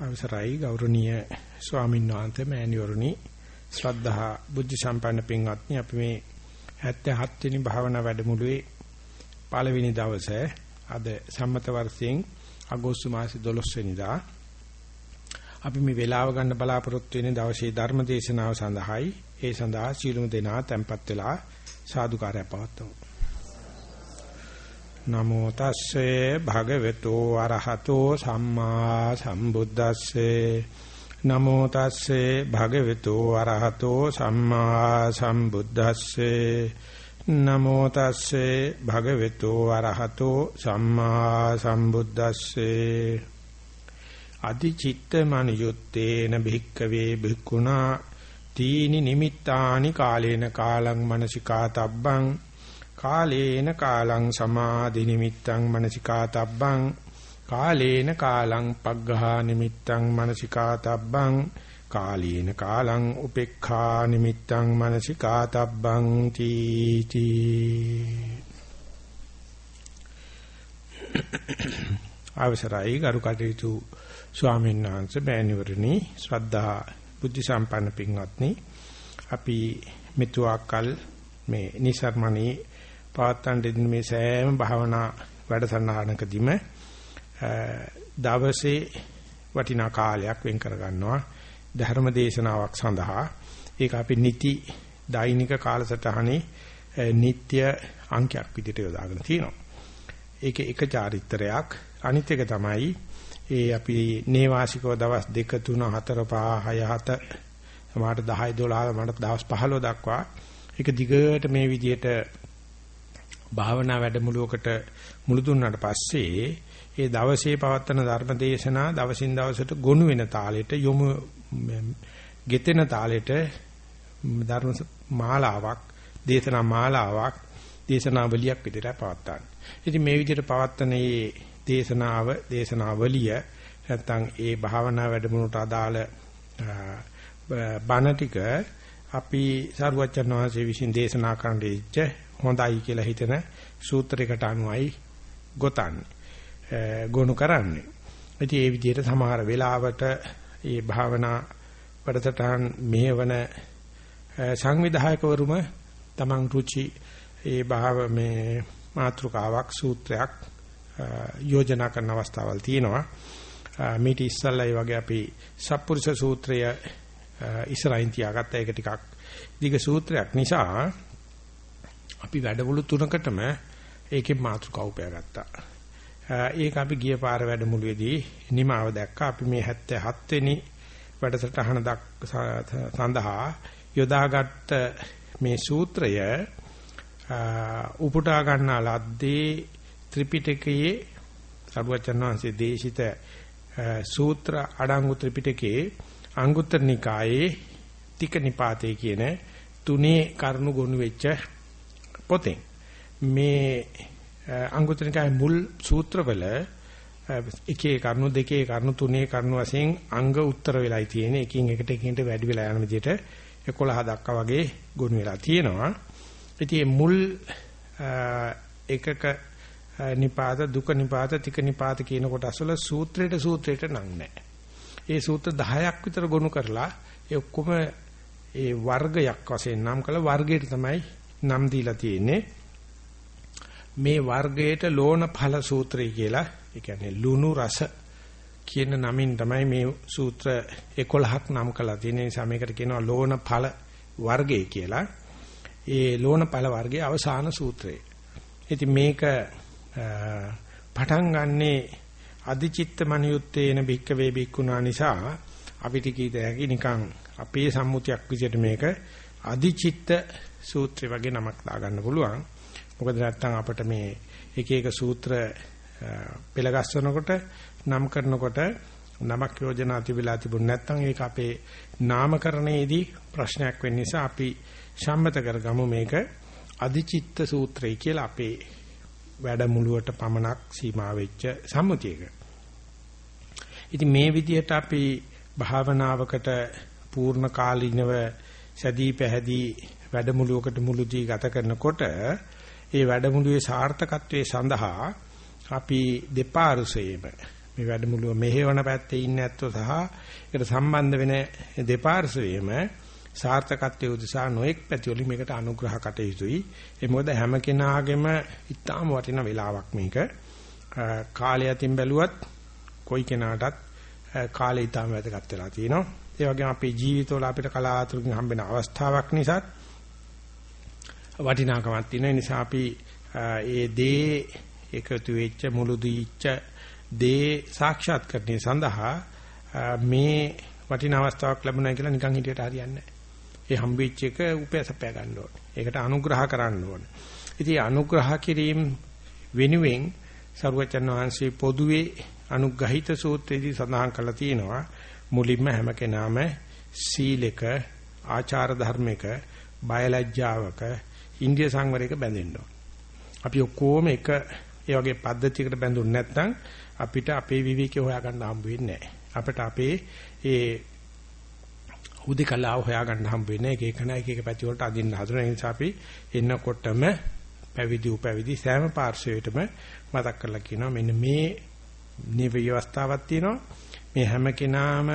අවසරයි ගෞරවනීය ස්වාමීන් වහන්සේ මෑණිවරණි ශ්‍රද්ධා බුද්ධ සම්පන්න පින්වත්නි අපි මේ 77 වෙනි භාවනා වැඩමුළුවේ පළවෙනි දවසේ අද සම්මත වර්ෂයෙන් අගෝස්තු මාසේ 12 වෙනිදා අපි මේ වේලාව ගන්න බලාපොරොත්තු වෙන දවසේ ධර්ම දේශනාව සඳහායි. ඒ සඳහා සීලමු දෙනා tempත් වෙලා සාදුකාරය පවත්වමු. නමෝ තස්සේ භගවතු අරහතෝ සම්මා සම්බුද්දස්සේ. නමෝ තස්සේ භගවතු අරහතෝ සම්මා සම්බුද්දස්සේ. නමෝ තස්සේ භගවතු අරහතෝ සම්මා සම්බුද්දස්සේ. අදිචිත්ත මනියුත්තේන භික්කවේ භික්ඛුනා තීනි නිමිත්තානි කාලේන කාලං මනසිකා තබ්බං කාලේන කාලං සමාධි නිමිත්තං මනසිකා තබ්බං කාලේන කාලං පග්ඝා නිමිත්තං මනසිකා තබ්බං කාලේන කාලං උපේක්ඛා නිමිත්තං මනසිකා තබ්බං තීති. අවසරයි ගරු කටයුතු ස්වාමීන් වහන්සේ බෑණිවරණි ශ්‍රද්ධා බුද්ධ සම්පන්න පින්වත්නි. අපි මෙතුආකල් මේ නිසර්මණී පවත්තන් දෙන්න මේ සෑම භාවනා වැඩසටහනකදීම දවසේ වටිනා කාලයක් වෙන් කර ගන්නවා ධර්ම දේශනාවක් සඳහා. ඒක අපි නිති දෛනික කාලසටහනේ නিত্য අංකයක් විදිහට යොදාගෙන තියෙනවා. ඒකේ එක චාරිත්‍රයක්. අනිත් එක තමයි ඒ අපි නේවාසිකව දවස් 2 3 4 5 6 7 සමහරට 10 12 මට දවස් 15 දක්වා. ඒක දිගට මේ විදිහට භාවනා වැඩමුළුවකට මුළු දුන්නාට පස්සේ ඒ දවසේ පවත්වන ධර්ම දේශනා දවසින් දවසට ගොනු වෙන තාලෙට යොමු ගෙතෙන තාලෙට ධර්ම මාලාවක් දේශනා මාලාවක් දේශනාවලියක් විදිහට පවත්වන්න. ඉතින් මේ විදිහට පවත්වන මේ දේශනාව දේශනාවලිය නැත්තම් ඒ භාවනා වැඩමුළුට අදාළ බණ ටික අපි සරුවචන වහන්සේ විසින් දේශනා කරන්න දීච්ච හොඳයි කියලා හිතන සූත්‍රයකට අනුවයි ගොතන්නේ ගොනු කරන්නේ. ඉතින් ඒ විදිහට සමහර වෙලාවට මේ භාවනා වැඩසටහන් මෙහෙවන සංවිධායකවරුම තමන් රුචි ඒ භාව මේ මාත්‍රකාවක් සූත්‍රයක් යෝජනා කරන අවස්ථාවල් තියෙනවා. මීට ඉස්සල්ලා ඒ වගේ අපි සප්පුරුෂ සූත්‍රය ඉස්සරහින් තියාගත්ත ඒක ටිකක් දිග සූත්‍රයක් නිසා අපි වැඩමුළු තුනකටම ඒකේ මාතෘකාව උපයාගත්තා. ඒක අපි ගිය පාර වැඩමුළුවේදී නිමාව දැක්කා. අපි මේ 77 වෙනි වැඩසටහන සඳහා යොදාගත් මේ සූත්‍රය උපුටා ගන්නා ලද්දේ ත්‍රිපිටකයේ සරුවචන් වහන්සේ දේශිත සූත්‍ර අඩංගු ත්‍රිපිටකයේ අංගුත්තර නිකායේ තික නිපාතේ කියන තුනේ කරුණු ගොනු වෙච්ච පොතෙන්. මේ අංගුත්තර නිකායේ මුල් සූත්‍රවල එකේ කරුණු දෙකේ කරුණු තුනේ කරුණු වශයෙන් අංග උත්තර වෙලයි තියෙන්නේ. එකින් එකට එකින්ට වැඩි වෙලා යන විදිහට 11 දක්වා වගේ ගොනු වෙලා තියෙනවා. ඉතින් මුල් එකක නිපාත දුක නිපාත තික නිපාත කියන කොටස් වල සූත්‍රයට සූත්‍රයට නම් නැහැ. ඒ සූත්‍ර 10ක් විතර ගොනු කරලා ඒ ඔක්කොම ඒ වර්ගයක් වශයෙන් නම් කළ වර්ගයට තමයි නම් දීලා තියෙන්නේ. මේ වර්ගයට ලෝණ ඵල සූත්‍රය කියලා ඒ කියන්නේ ලුණු රස කියන නමින් තමයි මේ සූත්‍ර 11ක් නම් කළා තියෙන නිසා මේකට කියනවා ලෝණ ඵල වර්ගය කියලා. ඒ ලෝණ ඵල වර්ගයේ අවසාන සූත්‍රය. ඉතින් මේක පටන් ගන්නේ අදිචිත්ත මනියුත්තේන භික්කවේ භික්ඛුනා නිසා අපිට කීත හැකි නිකන් අපේ සම්මුතියක් විදිහට මේක අදිචිත්ත සූත්‍රය වගේ නමක් දාගන්න පුළුවන්. මොකද නැත්තම් අපිට මේ එක එක සූත්‍ර පෙළගස්සනකොට නම් කරනකොට නමක් යෝජනා තිබිලා තිබුණ නැත්නම් ඒක අපේ නාමකරණයේදී ප්‍රශ්නයක් වෙන්න නිසා අපි සම්මත කරගමු මේක අදිචිත්ත සූත්‍රය කියලා අපේ වැඩමුළුවට පමණක් සීමා වෙච්ච සම්මුතියක. ඉතින් මේ විදිහට අපි භාවනාවකට පූර්ණ කාලීනව සැදී පැහැදී වැඩමුළුවකට මුළුදී ගත කරනකොට ඒ වැඩමුළුවේ සාර්ථකත්වයේ සඳහා අපි දෙපාර්ශ්වයේම මේ වැඩමුළුව මෙහෙවන පැත්තේ ඉන්න ඇත්තෝ සහ ඒකට සම්බන්ධ වෙන දෙපාර්ශ්වයේම සාර්ථකත්වයේ උදෙසා නොඑක් පැති වලින් මේකට අනුග්‍රහ කටයුතුයි. ඒ මොකද හැම කෙනාගේම ඉතාම වටින වෙලාවක් මේක. කාලය අතින් බැලුවත් කොයි කෙනාටත් කාලය ඉතාම වැදගත් වෙලා තියෙනවා. ඒ වගේම අපේ ජීවිතවල අපිට කලාතුරකින් හම්බෙන අවස්ථාවක් නිසා වටිනාකමක් තියෙන නිසා අපි ඒ දේ එකතු වෙච්ච මුළු දීච්ච දේ සාක්ෂාත් කරන්නේ සඳහා මේ වටිනා අවස්ථාවක් ලැබුණා කියලා නිකන් හිටියට හරියන්නේ නැහැ. ඒ හම්බෙච්ච එක උපයසපය ගන්න ඕනේ. ඒකට අනුග්‍රහ කරන්න ඕනේ. ඉතින් අනුග්‍රහ කිරීම වෙනුවෙන් සරුවචන් වහන්සේ පොදුවේ අනුග්‍රහිත සූත්‍රයේදී සඳහන් කරලා තියෙනවා මුලින්ම හැම කෙනාම සීලෙක ආචාර ධර්මයක බයලජ්ජාවක ඉන්දිය සංවරයක බැඳෙන්න ඕන. අපි ඔක්කොම එක ඒ වගේ පද්ධතියකට බැඳුනේ නැත්නම් අපිට අපේ විවේකේ හොයාගන්න හම්බ වෙන්නේ නැහැ. අපිට අපේ ඒ හුදේකලාව හොයාගන්න හම්බ වෙන්නේ එක එකන එක එක පැති වලට අදින්න හදන නිසා අපි එන්නකොටම පැවිදි උපැවිදි සෑම පාර්ශවයකටම මතක් කරලා කියනවා. මෙන්න මේ නිව ව්‍යවස්ථාවක් තියෙනවා. මේ හැම කෙනාම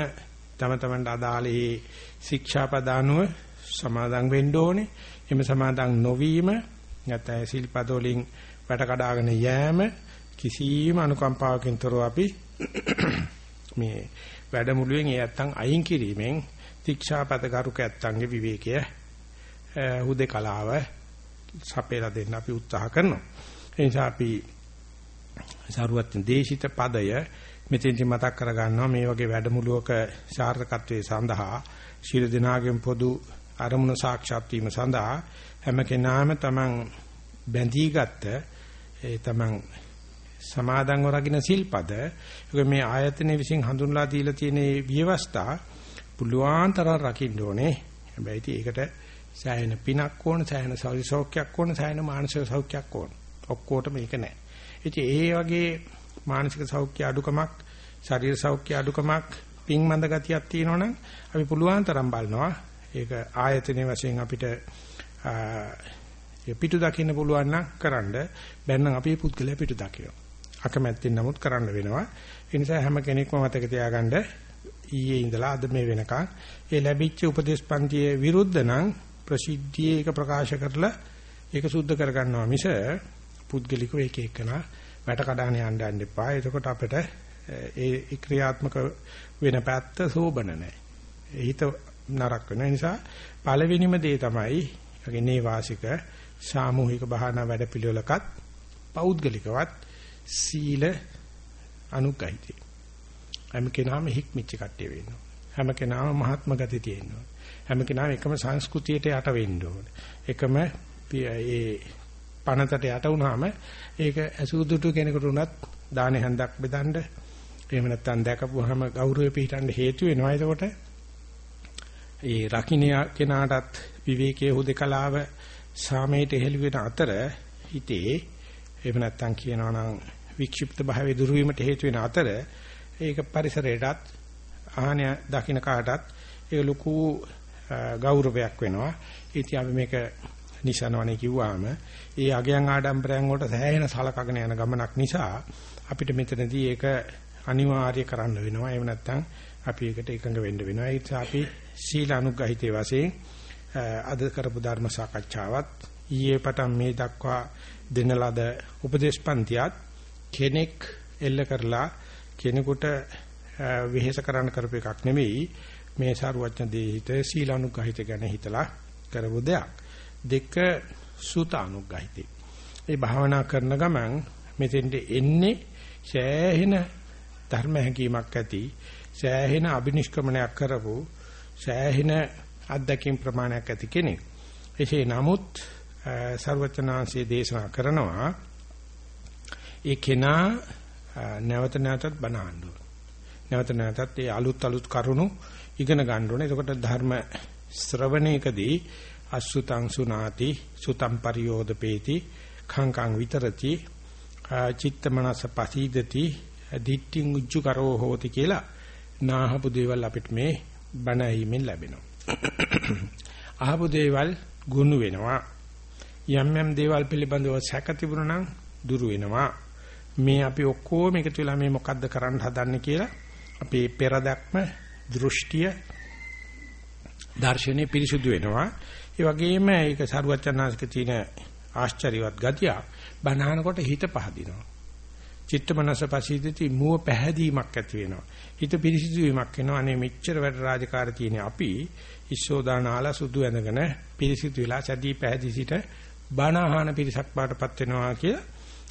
තම තමන්ට අදාළ ඒ ශික්ෂාපද අනුව සමාදන් වෙන්න ඕනේ. එimhe සමාදන් නොවීම නැත්නම් සිල්පද වලින් වැට කඩාගෙන යෑම කිසියම් අනුකම්පාවකින් තොරව අපි මේ වැඩමුළුවෙන් ඒ නැත්තම් අයින් කිරීමෙන් ශික්ෂාපද කරුක ඇත්තන්ගේ විවේකය හුදේකලාව සපේලා දෙන්න අපි උත්සාහ කරනවා. ඒ නිසා අපි සාරුවත් දේශිත පදය මෙතෙන්දි මතක් කර ගන්නවා මේ වගේ වැඩමුළුවක සාර්ථකත්වයේ සඳහා ශීල දිනාගෙන් පොදු අරමුණ සාක්ෂාත් වීම සඳහා හැම කෙනාම තමන් බැඳී ගත්ත ඒ තමන් සමාදන්ව රකින්න සිල්පද මේ ආයතනයේ විසින් හඳුන්ලා දීලා තියෙන විවස්ථා පුළුවන් තරම් රකින්න ඕනේ. හැබැයි ඒකට සෑහෙන පිනක් ඕන, සෑහෙන සෞඛ්‍යයක් ඕන, සෑහෙන මානසික සෞඛ්‍යයක් ඕන. ඔක්කොට මේක නැහැ. ඉතින් ඒ වගේ මානසික සෞඛ්‍ය අඩුකමක්, ශරීර සෞඛ්‍ය අඩුකමක්, පිං මන්ද ගතියක් තියෙනවනම් අපි පුළුවන් තරම් බලනවා. ඒක ආයතනයේ වශයෙන් අපිට පිටු දකින්න පුළුවන් නම් කරන්න බැන්නම් අපි පුද්ගලයා පිටු දකිනවා. අකමැත්තෙන් නමුත් කරන්න වෙනවා. ඒ නිසා හැම කෙනෙක්ම මතක තියාගන්න ඊයේ ඉඳලා අද මේ වෙනකන් ඒ ලැබිච්ච උපදේශ පන්තියේ විරුද්ධ නම් ප්‍රසිද්ධියේ ඒක ප්‍රකාශ කරලා ඒක සුද්ධ කරගන්නවා මිස පුද්ගලිකව එක එකන වැට කඩාන යන්න යන්න එපා. එතකොට අපිට ඒ ක්‍රියාත්මක වෙන පැත්ත සෝබන නැහැ. හිත නරක වෙන නිසා පළවෙනිම දේ තමයි යගේ වාසික සාමූහික බහනා වැඩපිළිවෙලකත් පෞද්ගලිකවත් සීල අනුගහිතයි. හැම කෙනාම හික්මිච්ච කට්ටිය වෙන්න ඕනේ. හැම කෙනාම මහත්ම ගති තියෙන්න ඕනේ. හැම කෙනාම එකම සංස්කෘතියට යට වෙන්න ඕනේ. එකම ඒ පනතට යට වුණාම ඒක අසුදුටු කෙනෙකුට උනත් දානේ හන්දක් බෙදන්න එහෙම නැත්නම් දැකපුවාම ගෞරවය පිහිටන්න හේතු වෙනවා. එතකොට ඒ රකින්න කෙනාටත් විවේකයේ හුදකලාව සාමයට හෙළි වෙන අතර හිතේ එහෙම නැත්නම් කියනවා නම් වික්ෂිප්ත භාවයේ දුරු වීමට හේතු වෙන අතර ඒක පරිසරයටත් ආහනය දකින්න කාටත් ඒ ලොකු ගෞරවයක් වෙනවා. ඉතින් අපි මේක නිසනවනේ කිව්වාම ඒ අගයන් ආඩම්බරයන් වලට සෑහෙන සලකගෙන යන ගමනක් නිසා අපිට මෙතනදී ඒක අනිවාර්ය කරන්න වෙනවා. එහෙම නැත්නම් අපි ඒකට එකඟ වෙන්න වෙනවා. ඒ නිසා අපි සීල අනුගහිතේ වශයෙන් අද කරපු ධර්ම සාකච්ඡාවත් ඊයේ පටන් මේ දක්වා දෙන ලද උපදේශ පන්තියත් කෙනෙක් එල්ල කරලා කෙනෙකුට වෙහෙස කරන්න කරපු එකක් නෙවෙයි මේ සාරවත්න දේහිත සීලානුගහිත ගැන හිතලා කරපු දෙයක්. දෙක සූතානුගහිතේ. ඒ භාවනා කරන ගමන් මෙතෙන්ට එන්නේ සෑහෙන ධර්ම හැඟීමක් ඇති සෑහෙන අබිනිෂ්ක්‍මණයක් කරපු සෑහෙන අත්දැකීම් ප්‍රමාණයක් ඇති කෙනෙක්. එසේ නමුත් සර්වචනාංශයේ දේශනා කරනවා ඒ කෙනා නැවත නැවතත් බණ අහන්න නැවත නැවතත් ඒ අලුත් අලුත් කරුණු ඉගෙන ගන්න ඕනේ. එතකොට ධර්ම ශ්‍රවණයකදී අසුතං සුනාති සුතම් පරියෝදපේති khංකං විතරති චිත්තමනස පසීදති දිට්ඨින් උජ්ජු කරෝ හෝති කියලා නාහපු දේවල් අපිට මේ බණ ඇහිමින් ලැබෙනවා. අහපු දේවල් ගුණ වෙනවා. යම් යම් දේවල් පිළිබඳව සැක තිබුණා නම් දුරු වෙනවා. මේ අපි ඔක්කොම එකතු වෙලා මේ මොකද්ද කරන්න හදන්නේ කියලා අපේ පෙරදක්ම දෘෂ්ටිය දර්ශනේ පිරිසුදු වෙනවා. ඒ වගේම ඒක සරුවචනාංශක තියෙන ආශ්චර්යවත් ගතිය බණහනකොට හිත පහදිනවා. චිත්ත මනස පසීදති මුව පැහැදීමක් ඇති වෙනවා. හිත පිරිසිදු වීමක් වෙනවා. අනේ මෙච්චර වැඩ රාජකාරී තියෙන අපි ඉස්සෝදානාලා සුදු ඇඳගෙන පිරිසිදු වෙලා සැදී පැහැදී සිට බණහන පිරිසක් බාටපත් වෙනවා කියලා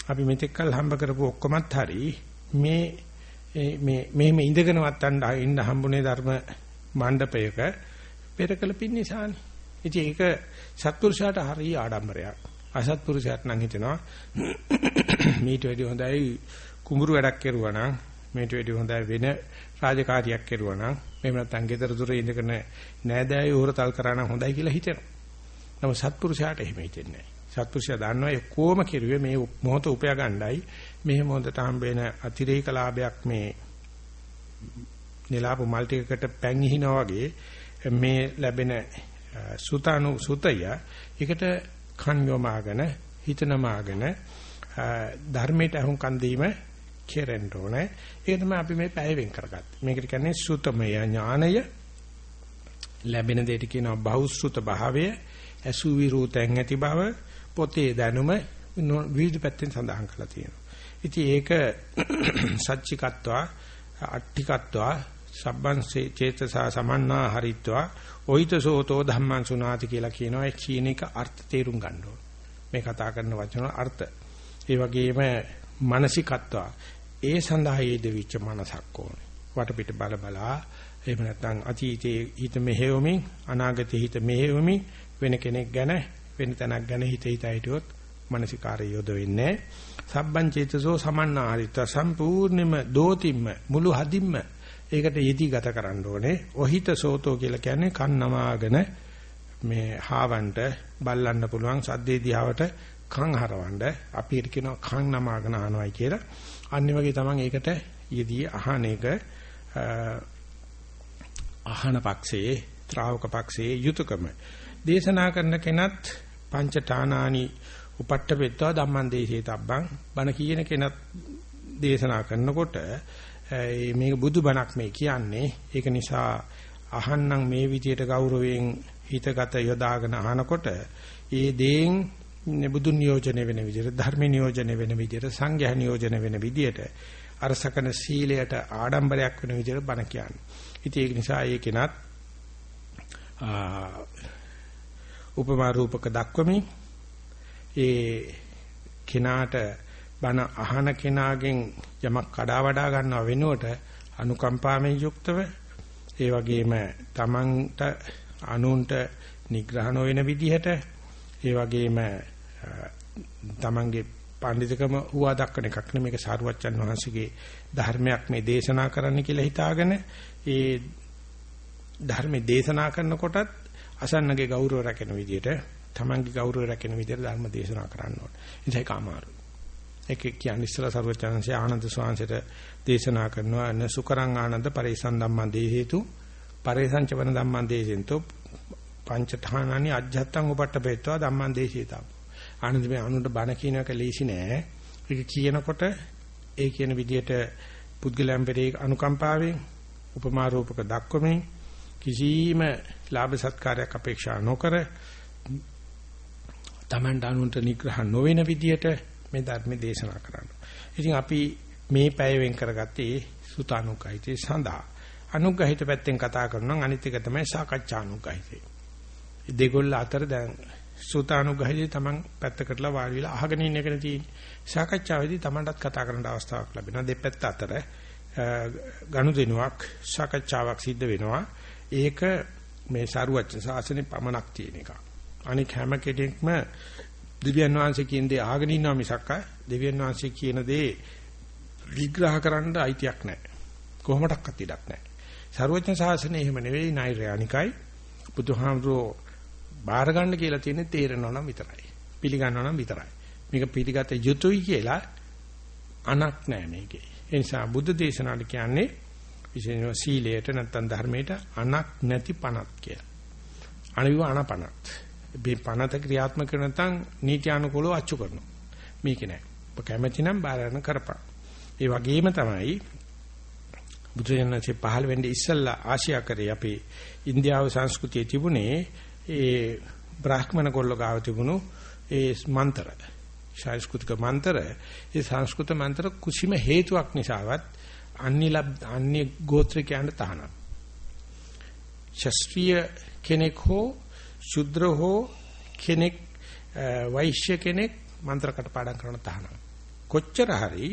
අපි මෙතෙක්කල් හම්බ කරපු ඔක්කොමත් හරි මේ මේ මෙහෙම ඉඳගෙනවත් ඉන්න හම්බුනේ ධර්ම මණ්ඩපයක පෙරකල පින්නිසානේ. ඉතින් ඒක සත්පුරුෂයාට හරි ආඩම්බරයක්. අසත්පුරුෂයාට නම් හිතෙනවා මීට වැඩි හොඳයි කුඹුරු වැඩක් කරුවා නම් මීට වැඩි හොඳයි වෙන රාජකාරියක් කරුවා නම් එහෙම නැත්නම් ගෙදර දොරේ ඉඳගෙන නෑදෑයෝ උරතල් කරා නම් හොඳයි කියලා හිතෙනවා. නමුත් සත්පුරුෂයාට එහෙම හිතෙන්නේ නැහැ. සත්පුරුෂයා දන්නවා ඒ කොහොම කෙරුවේ මේ මොහොත උපයා ගන්නයි මේ මොහොතට හම්බෙන අතිරේක ලාභයක් මේ නිලාප මල් ටිකකට පැන් ඉහිනවා වගේ මේ ලැබෙන සුතානු සුතය ඒකට කන් යොමාගෙන හිත නමාගෙන ධර්මයට අහුම්කන් දීම කෙරෙන්න ඕනේ. ඒක තමයි අපි මේ පැය වෙන් කරගත්තේ. මේකට කියන්නේ සුතමය ඥානය ලැබෙන දෙයට කියනවා බහුසුත භාවය, අසු විරූතෙන් ඇති බව, පොතේ දැනුම විවිධ පැත්තෙන් සඳහන් කරලා තියෙනවා. ඉතින් ඒක සච්චිකත්වා, අට්ඨිකත්වා, සබ්බං චේතසා සමන්නා හරිත්වා ඔයිතසෝතෝ ධම්මං සුනාති කියලා කියනවා ඒ කියන එක අර්ථ තේරුම් ගන්න ඕන. මේ කතා කරන වචන අර්ථ. ඒ වගේම මානසිකත්වා ඒ සඳහා යෙදවිච්ච මනසක් ඕනේ. වටපිට බල බලා එහෙම නැත්නම් අතීතයේ හිත මෙහෙවමින් අනාගතයේ හිත මෙහෙවමින් වෙන කෙනෙක් ගැන වෙන තැනක් ගැන හිත හිත හිටියොත් මානසිකාරය යොද වෙන්නේ සබ්බං චේතසෝ සමන්නාරිත සම්පූර්ණෙම දෝතිම්ම මුළු හදින්ම ඒකට යෙදී ගත කරන්න ඕනේ. ඔහිත සෝතෝ කියලා කියන්නේ කන් නමාගෙන මේ හාවන්ට බල්ලන්න පුළුවන් සද්දේ දිහාවට කන් හරවන්න අපි ඒක කියනවා කන් නමාගෙන අහනවායි කියලා. අනිත් වගේ තමයි ඒකට යෙදී අහන එක අහන පක්ෂයේ ත්‍රාවක පක්ෂයේ යුතුයකම. දේශනා කරන කෙනත් පංච ඨානානි උපට්ඨපෙත්වා ධම්මං දේශේ තබ්බං බණ කියන කෙනත් දේශනා කරනකොට මේක බුදුබණක් මේ කියන්නේ. ඒක නිසා අහන්නම් මේ විදියට ගෞරවයෙන් හිතගත යොදාගෙන අහනකොට ඒ දේෙන් බුදු නියෝජනය වෙන විදියට ධර්ම නියෝජනය වෙන විදියට සංඝයා නියෝජනය වෙන විදියට අරසකන සීලයට ආඩම්බරයක් වෙන විදියට බණ කියන්නේ. ඉතින් ඒක නිසා ඒකෙනත් උපමා රූපක දක්වමින් ඒ කෙනාට බණ අහන කෙනාගෙන් යමක් කඩා වඩා ගන්නව වෙනුවට අනුකම්පාවෙන් යුක්තව ඒ වගේම තමන්ට අනුන්ට නිග්‍රහ නොවන විදිහට ඒ වගේම තමන්ගේ පඬිතුකම හුවා දක්වන එකක් නෙමෙයි මේක සාරුවච්චන් වහන්සේගේ ධර්මයක් මේ දේශනා කරන්න කියලා හිතාගෙන ඒ ධර්මයේ දේශනා කරනකොටත් අසන්නගේ ගෞරව රැකෙන විදිහට තමන්ගේ ගෞරව රැකෙන විදිහට ධර්ම දේශනා කරන්න ඕනේ. ඒක අමාරුයි. ඒක කියන්නේ ඉස්සලා සරුවචනංශය ආනන්ද ස්වාමීන්ට දේශනා කරනවා න සුකරං ආනන්ද පරිසං ධම්මං දේහේතු පරිසං චවන ධම්මං දේශෙන්තෝ පංචඨානානි අජ්ජත්තං උපට්ඨපේත්වා ධම්මං දේශේතා ආනන්ද මේ අනුන්ට බණ කියන එක ලේසි නෑ. ඒක කියනකොට ඒ කියන විදිහට පුද්ගලයන් පෙරේ අනුකම්පාවෙන් උපමා රූපක දක්වමින් කිසිම ලාභ සත්කාරයක් අපේක්ෂා නොකර තමන්ට අනුන්ට නිග්‍රහ නොවන විදියට මේ ධර්ම දේශනා කරන්න. ඉතින් අපි මේ පැය වෙන් කරගත්තේ සුතානුගහිතේ සඳහා. අනුගහිත පැත්තෙන් කතා කරනවා අනිත් එක තමයි සාකච්ඡානුගහිතේ. දෙගොල්ල අතර දැන් සුතානුගහිතේ තමන් පැත්තකටලා වාඩි වෙලා අහගෙන ඉන්න එකනේ තියෙන්නේ. සාකච්ඡාවේදී තමන්ටත් කතා කරන්න අවස්ථාවක් ලැබෙනවා. දෙපැත්ත අතර ගනුදෙනුවක් සාකච්ඡාවක් සිද්ධ වෙනවා. ඒක මේ සාරුවච්ච සාසනේ පමනක් තියෙන එකක්. අනික හැම කෙනෙක්ම දිව්‍යන් වහන්සේ කියන දේ අහගෙන ඉන්නවා මිසක් දෙවියන් වහන්සේ කියන දේ විග්‍රහ කරන්න අයිතියක් නැහැ. කොහොමඩක්වත් ඉඩක් නැහැ. ਸਰවඥ ශාසනය එහෙම නෙවෙයි නෛර්යානිකයි. බුදුහාමුදුරෝ බාර ගන්න කියලා තියෙන්නේ තේරෙනවා නම් විතරයි. පිළිගන්නවා නම් විතරයි. මේක පිළිගත යුතුයි කියලා අනක් නැහැ මේකේ. ඒ නිසා බුද්ධ දේශනාවට කියන්නේ විශේෂයෙන්ම සීලයට නැත්නම් ධර්මයට අනක් නැති පණක් කියලා. අනිව අනපනත්. මේ පනත ක්‍රියාත්මක කරන නැත්නම් නීති අනුකූලව අච්චු කරනවා. මේක නෑ. කැමැති නම් බාරණ කරපන්. ඒ වගේම තමයි බුදුරජාණන්සේ පහළ වෙන්නේ ඉස්සල්ලා ආසියා කරේ අපේ ඉන්දියාව සංස්කෘතියේ තිබුණේ ඒ බ්‍රාහ්මණ ගොල්ලෝ ගාව තිබුණු ඒ මන්ත්‍ර සංස්කෘතික මන්ත්‍ර ඒ සංස්කෘත මන්ත්‍ර කුසිම හේතුවක් නිසාවත් අන්‍ය අන්‍ය ගෝත්‍රිකයන්ට තහනම් ශාස්ත්‍රීය කෙනෙක් හෝ ශුද්‍ර හෝ කෙනෙක් වෛශ්‍ය කෙනෙක් මන්ත්‍ර කටපාඩම් කරන තහනම් කොච්චර හරි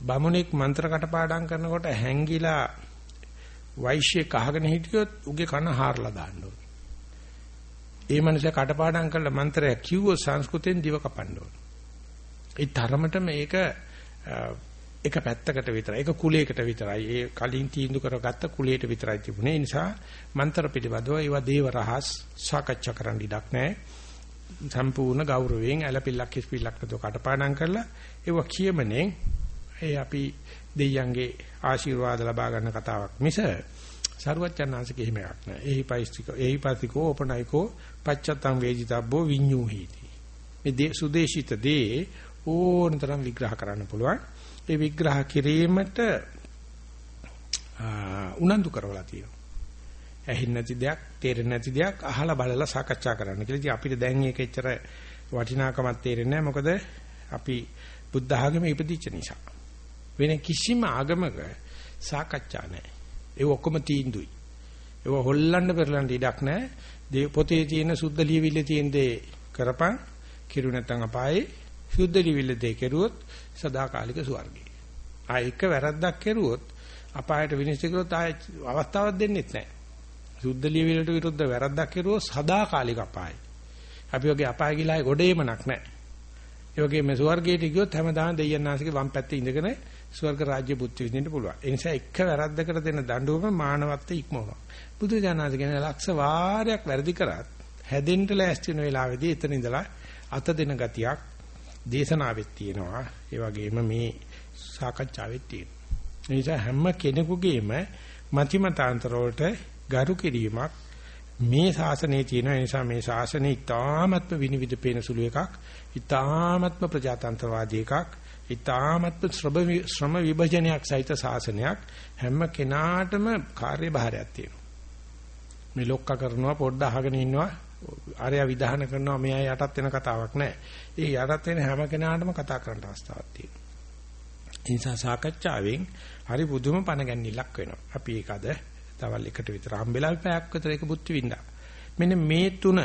බමුණෙක් මන්ත්‍ර කටපාඩම් කරනකොට හැංගිලා වෛශ්‍ය කහගෙන හිටියොත් උගේ කන හාරලා දාන්න ඕනේ. ඒ මනුස්සයා කටපාඩම් කරලා මන්ත්‍රය කිව්වොත් සංස්කෘතෙන් දිව කපන්න ඕනේ. ඒ තරමට මේක එක පැත්තකට විතරයි. ඒක කුලයකට විතරයි. ඒ කලින් තීන්දුව කරගත්ත කුලයට විතරයි තිබුණේ. ඒ නිසා මන්ත්‍ර පිළිබඳව ඒවා දේව රහස් සාකච්ඡා කරන්න ඉඩක් නැහැ. සම්පූර්ණ ගෞරවයෙන් ඇලපිල්ලක් කිස්පිල්ලක් නේද කටපාඩම් කරලා ඒවා කියමනේ ඒ අපි දෙයියන්ගේ ආශිර්වාද ලබා ගන්න කතාවක් මිස සරුවච්චන්හන්සේගේ එහෙම එකක් නෑ. එහි පයිස්තික එහි පතිකෝ ඕපනයිකෝ පච්චත්තං වේජිතබ්බෝ විඤ්ඤූහීති. මේ දේ සුදේශිත දේ ඕනතරම් විග්‍රහ කරන්න පුළුවන්. ඒ විග්‍රහ කිරීමට උනන්දු කරවලා තියෙනවා. ඇහෙන්නේ නැති දෙයක්, තේරෙන්නේ නැති දෙයක් අහලා බලලා සාකච්ඡා කරන්න කියලා. ඉතින් අපිට දැන් ඒක එච්චර වටිනාකමක් තේරෙන්නේ නැහැ. මොකද අපි බුද්ධ ආගමේ ඉපදිච්ච නිසා. වෙන කිසිම ආගමක සාකච්ඡා නැහැ. ඒ ඔක්කොම තීන්දුවයි. ඒව හොල්ලන්න පෙරලන්න ඉඩක් නැහැ. පොතේ තියෙන සුද්ධ ලියවිල්ල තියෙන දේ කරපන්. කිරු නැත්නම් අපායේ සුද්ධ ලියවිල්ල දේ කෙරුවොත් සදාකාලික ස්වර්ගය. ආ එක වැරද්දක් කෙරුවොත් අපායට විනිශ්චය කළොත් ආය අවස්ථාවක් දෙන්නෙත් නැහැ. සුද්ධ ලියවිල්ලට විරුද්ධ වැරද්දක් කෙරුවොත් සදාකාලික අපායයි. අපි වගේ අපාය ගිලායි ගොඩේමනක් නැහැ. ඒ වගේම ස්වර්ගයට ගියොත් හැමදාම දෙයයන් ආසිකේ වම් පැත්තේ ඉඳගෙන ස්වර්ග රාජ්‍ය බුද්ධ විඳින්න පුළුවන්. ඒ නිසා එක වැරද්දකට දෙන දඬුවම මානවත්ව ඉක්මවනවා. බුදු දානහස කියන ලක්ෂ වාරයක් වැරදි කරත් හැදෙන්න ලෑස්ති වෙන වෙලාවේදී එතන ඉඳලා අත දෙන ගතියක් දේශනාවෙත් තියෙනවා. ඒ වගේම මේ සාකච්ඡාවෙත් තියෙනවා. ඒ නිසා හැම කෙනෙකුගේම මතිමතාන්තර වලට ගරු කිරීමක් මේ ශාසනයේ තියෙන නිසා මේ ශාසනය ඉතාමත්ම විනිවිද පේන සුළු එකක්. ඉතාමත්ම ප්‍රජාතන්ත්‍රවාදී එකක්. ඊ타මත්ම ශ්‍රම විභජනයක් සහිත ශාසනයක් හැම කෙනාටම කාර්යභාරයක් තියෙනවා. මේ ලොක්ක කරනවා පොඩ්ඩ අහගෙන ඉන්නවා ආර්ය විධාන කරනවා මෙයා යටත් වෙන කතාවක් නෑ. ඒ යටත් වෙන හැම කෙනාටම කතා කරන්න අවස්ථාවක් තියෙනවා. ඒ නිසා සාකච්ඡාවෙන් හරි බුදුම පණ ගැන්විලක් වෙනවා. අපි ඒක අද තවල් එකට විතර හම්බෙලා පැයක් විතර ඒක බුද්ධ විඳා. මෙන්න මේ තුන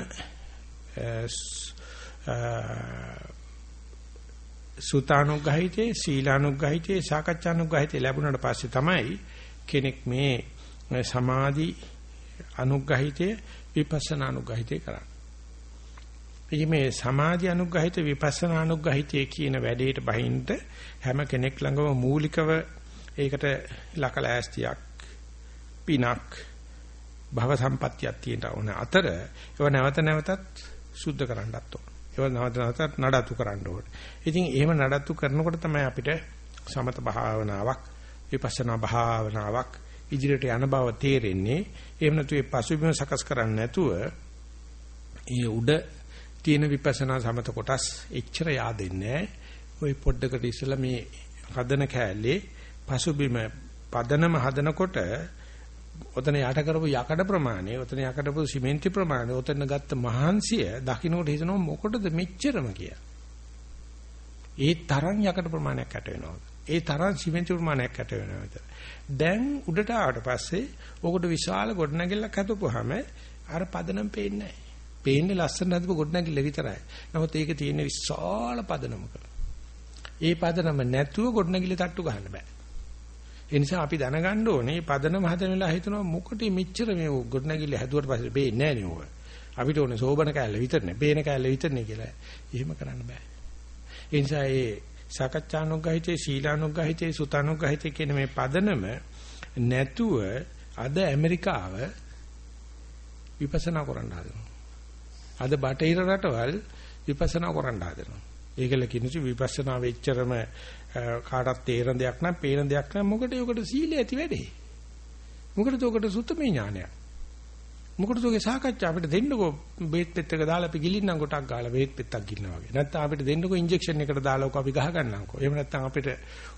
සුතානුග්‍රහිතේ සීලානුග්‍රහිතේ සාකච්ඡානුග්‍රහිතේ ලැබුණාට පස්සේ තමයි කෙනෙක් මේ සමාධි අනුග්‍රහිතේ විපස්සනා අනුග්‍රහිතේ කරන්නේ. ඉතින් මේ සමාධි අනුග්‍රහිත විපස්සනා අනුග්‍රහිතේ කියන වැඩේට බහින්ද හැම කෙනෙක් ළඟම මූලිකව ඒකට ලකලෑස්තියක් පිනක් භව සම්පත්තියක් තියෙන ඕන අතර ඒව නැවත නැවතත් සුද්ධ කරන්නත් ඕන. ඒව නැවත නැවතත් නඩත්තු කරන්න ඕනේ. ඉතින් එහෙම නඩත්තු කරනකොට තමයි අපිට සමත භාවනාවක් විපස්සනා භාවනාවක් ඉදිරියට යන බව තේරෙන්නේ. එහෙම නැතු ඒ පසුබිම සකස් කරන්නේ නැතුව ඒ උඩ තියෙන විපස්සනා සමත කොටස් එච්චර yaadෙන්නේ ওই පොඩ්ඩකට ඉස්සලා මේ හදන කෑල්ලේ පසුබිම පදනම හදනකොට ඔතන යට කරපු යකඩ ප්‍රමාණය, ඔතන යකඩපු සිමෙන්ති ප්‍රමාණය, ඔතන ගත්ත මහන්සිය දකින්නට හිතනවා මොකටද මෙච්චරම කියලා. ඒ තරම් යකඩ ප්‍රමාණයක් ඇට වෙනවා. ඒ තරම් සිමෙන්ති ප්‍රමාණයක් ඇට වෙනවා. දැන් උඩට ආවට පස්සේ ඕකට විශාල ගොඩනැගිල්ලක් හදපුවාම අර පදනම් පේන්නේ නැහැ. පේන්නේ ලස්සන හදපු ගොඩනැගිල්ල විතරයි. නමුත් ඒක තියෙන විශාල පදනමක. ඒ පදනම නැතුව ගොඩනැගිල්ල තට්ටු ගන්න බෑ. ඒ නිසා අපි දැනගන්න ඕනේ පදනම හදන වෙලාව හිතනවා මොකට මෙච්චර මේ ගොඩනැගිල්ල හැදුවට පස්සේ බේන්නේ නැහැ නේ අපිට ඕනේ සෝබන කැලේ විතරනේ, බේන කැලේ විතරනේ කියලා. එහෙම කරන්න බෑ. ඒ නිසා ඒ සාකච්ඡානුග්‍රහිතේ, සීලානුග්‍රහිතේ, සුතානුග්‍රහිතේ කියන මේ පදනම නැතුව අද ඇමරිකාව විපස්සනා කරන්න හදනවා. අද බටහිර රටවල් විපස්සනා කරන්න හදනවා. ඒකල කිනුසි විපස්සනා වෙච්චරම කාටත් තේරෙන දෙයක් නම් පේන දෙයක් නම් මොකටද උකට සීලය ඇති වැඩේ මොකටද උකට සුත්තමේ ඥානයක් මොකටද ඔගේ සාකච්ඡා අපිට දෙන්නකෝ බේත් පෙත් එක දාලා අපි ගිලින්නම් කොටක් ගාලා බේත් පෙත්තක් ගින්නවා වගේ. නැත්නම් අපිට දෙන්නකෝ ඉන්ජෙක්ෂන් එකකට දාලා ඔක අපි ගහ ගන්නම්කෝ. එහෙම නැත්නම් අපිට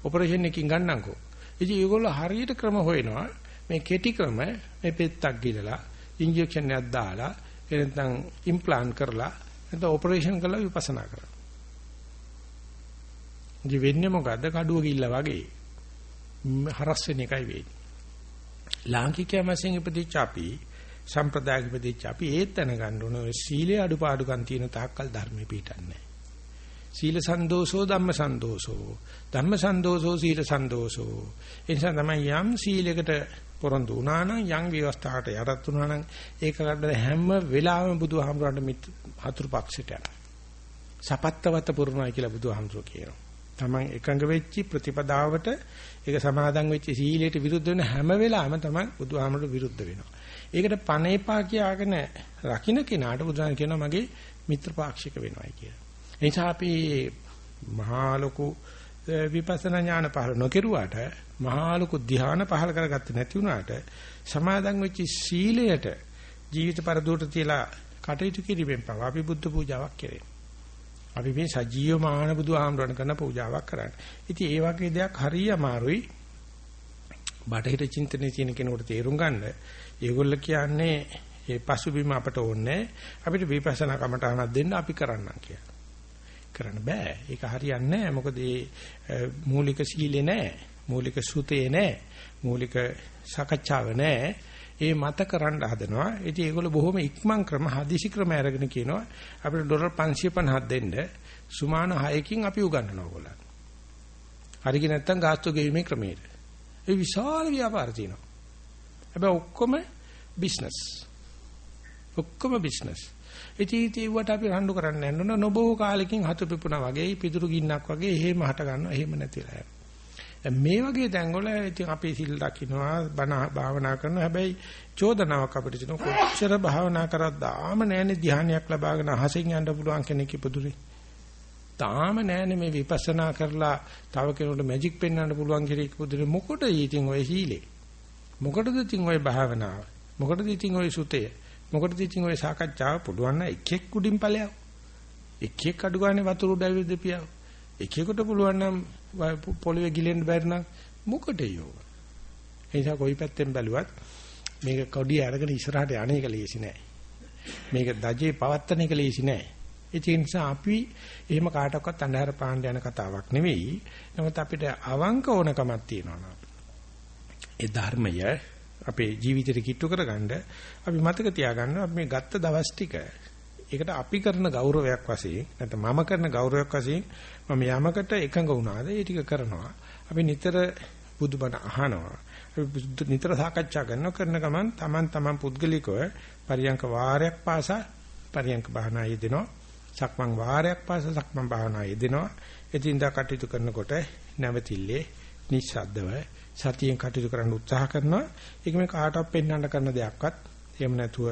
ඔපරේෂන් එකකින් ගන්නම්කෝ. ඉතින් ඒගොල්ලෝ හරියට ක්‍රම හොයනවා. මේ කෙටි ක්‍රම මේ පෙත්තක් ගිලලා ඉන්ජෙක්ෂන් එකක් දාලා එනතන් ඉම්ප්ලාන්ට් කරලා නැත්නම් ඔපරේෂන් කරලා විපස්සනා කරනවා. ඉතින් වෙන්නේ මොකද්ද? කඩුව කිල්ල වගේ. හරස් වෙන එකයි වෙන්නේ. ලාංකිකයන් වශයෙන් ඉපදිච්ච අපි සම්ප්‍රදායික ඉපදිච්ච අපි ඒත් දැනගන්න ඕන. ඔය සීලේ අඩුපාඩුකම් තියෙන තාක්කල් ධර්මෙ පිටන්නේ. සීල සන්දෝෂෝ ධම්ම සන්දෝෂෝ ධම්ම සන්දෝෂෝ සීල සන්දෝෂෝ ඒ නිසා තමයි යම් සීලයකට පොරොන්දු වුණා නම් යම් විවස්ථාවට යටත් වුණා නම් ඒක කඩන හැම වෙලාවෙම බුදුහාමුදුරන්ට හතුරු පක්ෂයට යනවා. සපත්තවත පුරුණයි කියලා බුදුහාමුදුරුවෝ කියනවා. තමන් එකඟ වෙච්චි ප්‍රතිපදාවට ඒක සමාදන් වෙච්ච සීලයට විරුද්ධ වෙන හැම වෙලාවෙම තමයි බුදුහාමුදුරුවෝ විරුද්ධ වෙනවා. ඒකට පණේපා කියාගෙන රකින්න කෙනාට බුදුහාම කියනවා මගේ මිත්‍ර පාක්ෂික වෙනවයි කියලා. ඒ නිසා අපි මහා ලොකු විපස්සනා ඥාන පහළ නොකිරුවාට මහා ලොකු ධ්‍යාන පහළ කරගත්තේ නැති වුණාට සමාදන් වෙච්ච සීලයට ජීවිත පරදුවට තියලා කටයුතු කිරීමෙන් පවා අපි බුද්ධ පූජාවක් කෙරේ. අපි මේ සජීවමාන බුදුහාමරණ කරන පූජාවක් කරන්නේ. ඉතින් ඒ වගේ දෙයක් හරිය අමාරුයි. බටහිර චින්තනයේ තියෙන කෙනෙකුට තේරුම් ගන්න. ඒගොල්ල කියන්නේ මේ පසුබිම අපට ඕනේ. අපිට විපස්සනා කමටහනක් දෙන්න අපි කරන්නම් කියලා. කරන්න බෑ. ඒක හරියන්නේ නැහැ. මොකද මේ මූලික සීලේ නැහැ. මූලික සුතේ නැහැ. මූලික සකච්ඡාව නැහැ. ඒ මත කරන්න හදනවා. ඉතින් ඒගොල්ලෝ බොහොම ඉක්මන් ක්‍රම හදිසි ක්‍රම අරගෙන කියනවා අපිට ඩොලර් 550ක් දෙන්න සුමාන 6කින් අපි උගන්වනවා ඕගොල්ලන්. හරිය නැත්තම් ගාස්තු ගෙවීමේ ක්‍රමයට. ඒ විශාල ව්‍යාපාර තියෙනවා. හැබැයි ඔක්කොම බිස්නස්. ඔක්කොම බිස්නස්. ඉතින් ඒවට අපි රණ්ඩු කරන්න යන්න නොබෝ කාලෙකින් හතු පිපුණා වගේ පිදුරු ගින්නක් වගේ එහෙම හට ගන්නවා එහෙම නැතිලා යනවා. මේ වගේ තැන්වල ඉතින් අපි සිල් දකින්නවා බණ භාවනා කරනවා හැබැයි චෝදනාවක් අපිට තියෙන කොච්චර භාවනා කරත් දාම නැහැනේ ධ්‍යානයක් ලබාගෙන අහසින් යන්න පුළුවන් කෙනෙක් ඉපදුනේ. තාම නැහැනේ මේ විපස්සනා කරලා තව කෙනෙකුට මැජික් පෙන්වන්න පුළුවන් කෙනෙක් ඉපදුනේ මොකටද ඉතින් ඔය සීලේ? මොකටද ඉතින් ඔය භාවනාව? මොකටද ඉතින් ඔය සුතය? මොකටද ඉතින් ඔය සාකච්ඡාව පුළුවන් නම් එකෙක් උඩින් ඵලයක්. එකෙක් අඩු ගානේ වතුර උඩ දෙපියව. එකෙකුට පුළුවන් නම් පොළවේ ගිලෙන්න බැරි නම් මොකටද යෝග? ඒ නිසා කොයි පැත්තෙන් බැලුවත් මේක කොඩිය අරගෙන ඉස්සරහට යන්නේ එක ලේසි නෑ. මේක දජේ පවත්තන එක ලේසි නෑ. ඒ නිසා අපි එහෙම කාටවත් අන්ධහර පාණ්ඩ යන කතාවක් නෙවෙයි. නමුත් අපිට අවංක ඕනකමක් තියෙනවා ඒ ධර්මය අපේ ජීවිතේට කිට්ටු කරගන්න අපි මතක තියාගන්න අපි මේ ගත්ත දවස් ටික ඒකට අපි කරන ගෞරවයක් වශයෙන් නැත්නම් මම කරන ගෞරවයක් වශයෙන් මම යමකට එකඟ වුණාද ඒ ටික කරනවා. අපි නිතර බුදුබණ අහනවා. අපි නිතර සාකච්ඡා කරන කරන ගමන් Taman Taman පුද්ගලිකව පරියංක වාරයක් පාසා පරියංක භාවනා යෙදෙනවා. සක්මන් වාරයක් පාසා සක්මන් භාවනා යෙදෙනවා. එදින්දා කටයුතු කරනකොට නැවතිල්ලේ නිස්සද්දව සතියෙන් කටයුතු කරන්න උත්සාහ කරනවා. ඒක මේ කාටවත් පෙන්වන්න කරන දෙයක්වත් එහෙම නැතුව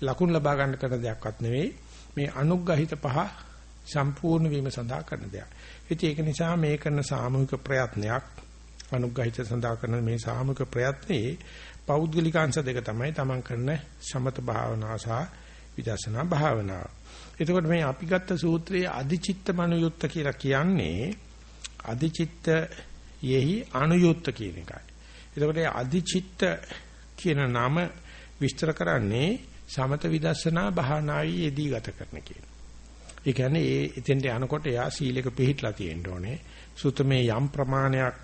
ලකුණු ලබා ගන්න කරන දෙයක්වත් නෙවෙයි. මේ අනුග්‍රහිත පහ සම්පූර්ණ වීම සඳහා කරන දෙයක්. ඉතින් ඒක නිසා මේ කරන සාමූහික ප්‍රයත්නයක් අනුග්‍රහිත සඳහා කරන මේ සාමූහික ප්‍රයත්නයේ පෞද්ගලිකාංශ දෙක තමයි තමන් කරන සමත භාවනාව සහ විදර්ශනා භාවනාව. එතකොට මේ අපි ගත්ත සූත්‍රයේ අදිචිත්ත මනුයුක්ත කියලා කියන්නේ අදිචිත්ත යෙහි අනුයුක්ත කියන එකයි. එතකොට අදිචිත්ත කියන නම විස්තර කරන්නේ සමත විදර්ශනා භාවනාවේ යෙදී ගත කරන කියන. ඒ කියන්නේ ඒ එතෙන්ට යනකොට එයා සීලක පිළිහිట్లా තියෙන්න ඕනේ. සුතමේ යම් ප්‍රමාණයක්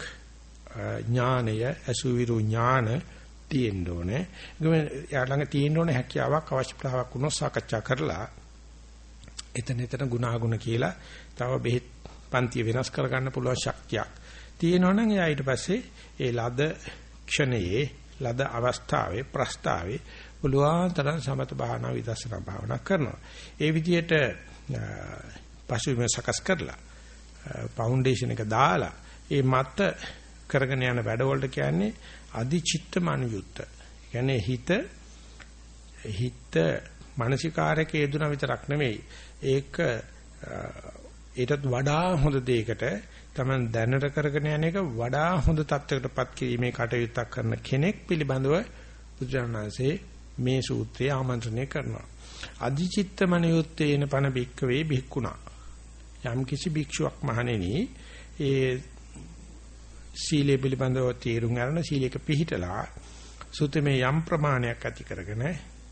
ඥානය අසුවිරු ඥාන තියෙන්න ඕනේ. එයා ළඟ තියෙන්න ඕනේ හැකියාවක් අවශ්‍යතාවක් වුණොත් සාකච්ඡා කරලා එතන එතන ගුණාගුණ කියලා තව බෙහෙත් පන්ති වෙනස් කරගන්න පුළුවන් ශක්තියක් තියෙනවනම් එයා ඊට පස්සේ ඒ ලද ක්ෂණයේ ලද අවස්ථාවේ ප්‍රස්තාවේ පුළුවන් තරම් සමත භාවනා විදර්ශනා භාවනා කරනවා. ඒ විදිහට පසුබිම සකස් කරලා ෆවුන්ඩේෂන් එක දාලා ඒ මත කරගෙන යන වැඩවලට කියන්නේ අදිචිත්ත මනුයුක්ත. කියන්නේ හිත හිත මානසිකාරක යෙදුන විතරක් නෙවෙයි. ඒක ඊටත් වඩා හොඳ දෙයකට තමයි දැනට කරගෙන යන එක වඩා හොඳ තත්යකටපත් කිරීමේ කටයුත්තක් කරන කෙනෙක් පිළිබඳව බුදුරණාහි මේ සූත්‍රය ආමන්ත්‍රණය කරනවා. අධිචිත්ත මනියුත්තේන පන බික්කවේ බික්කුණා. යම් කිසි භික්ෂුවක් මහණෙනි ඒ සීලය පිළිබඳව තීරුම් ගන්න සීලයක පිළිහිටලා සුතමේ යම් ප්‍රමාණයක් ඇති කරගෙන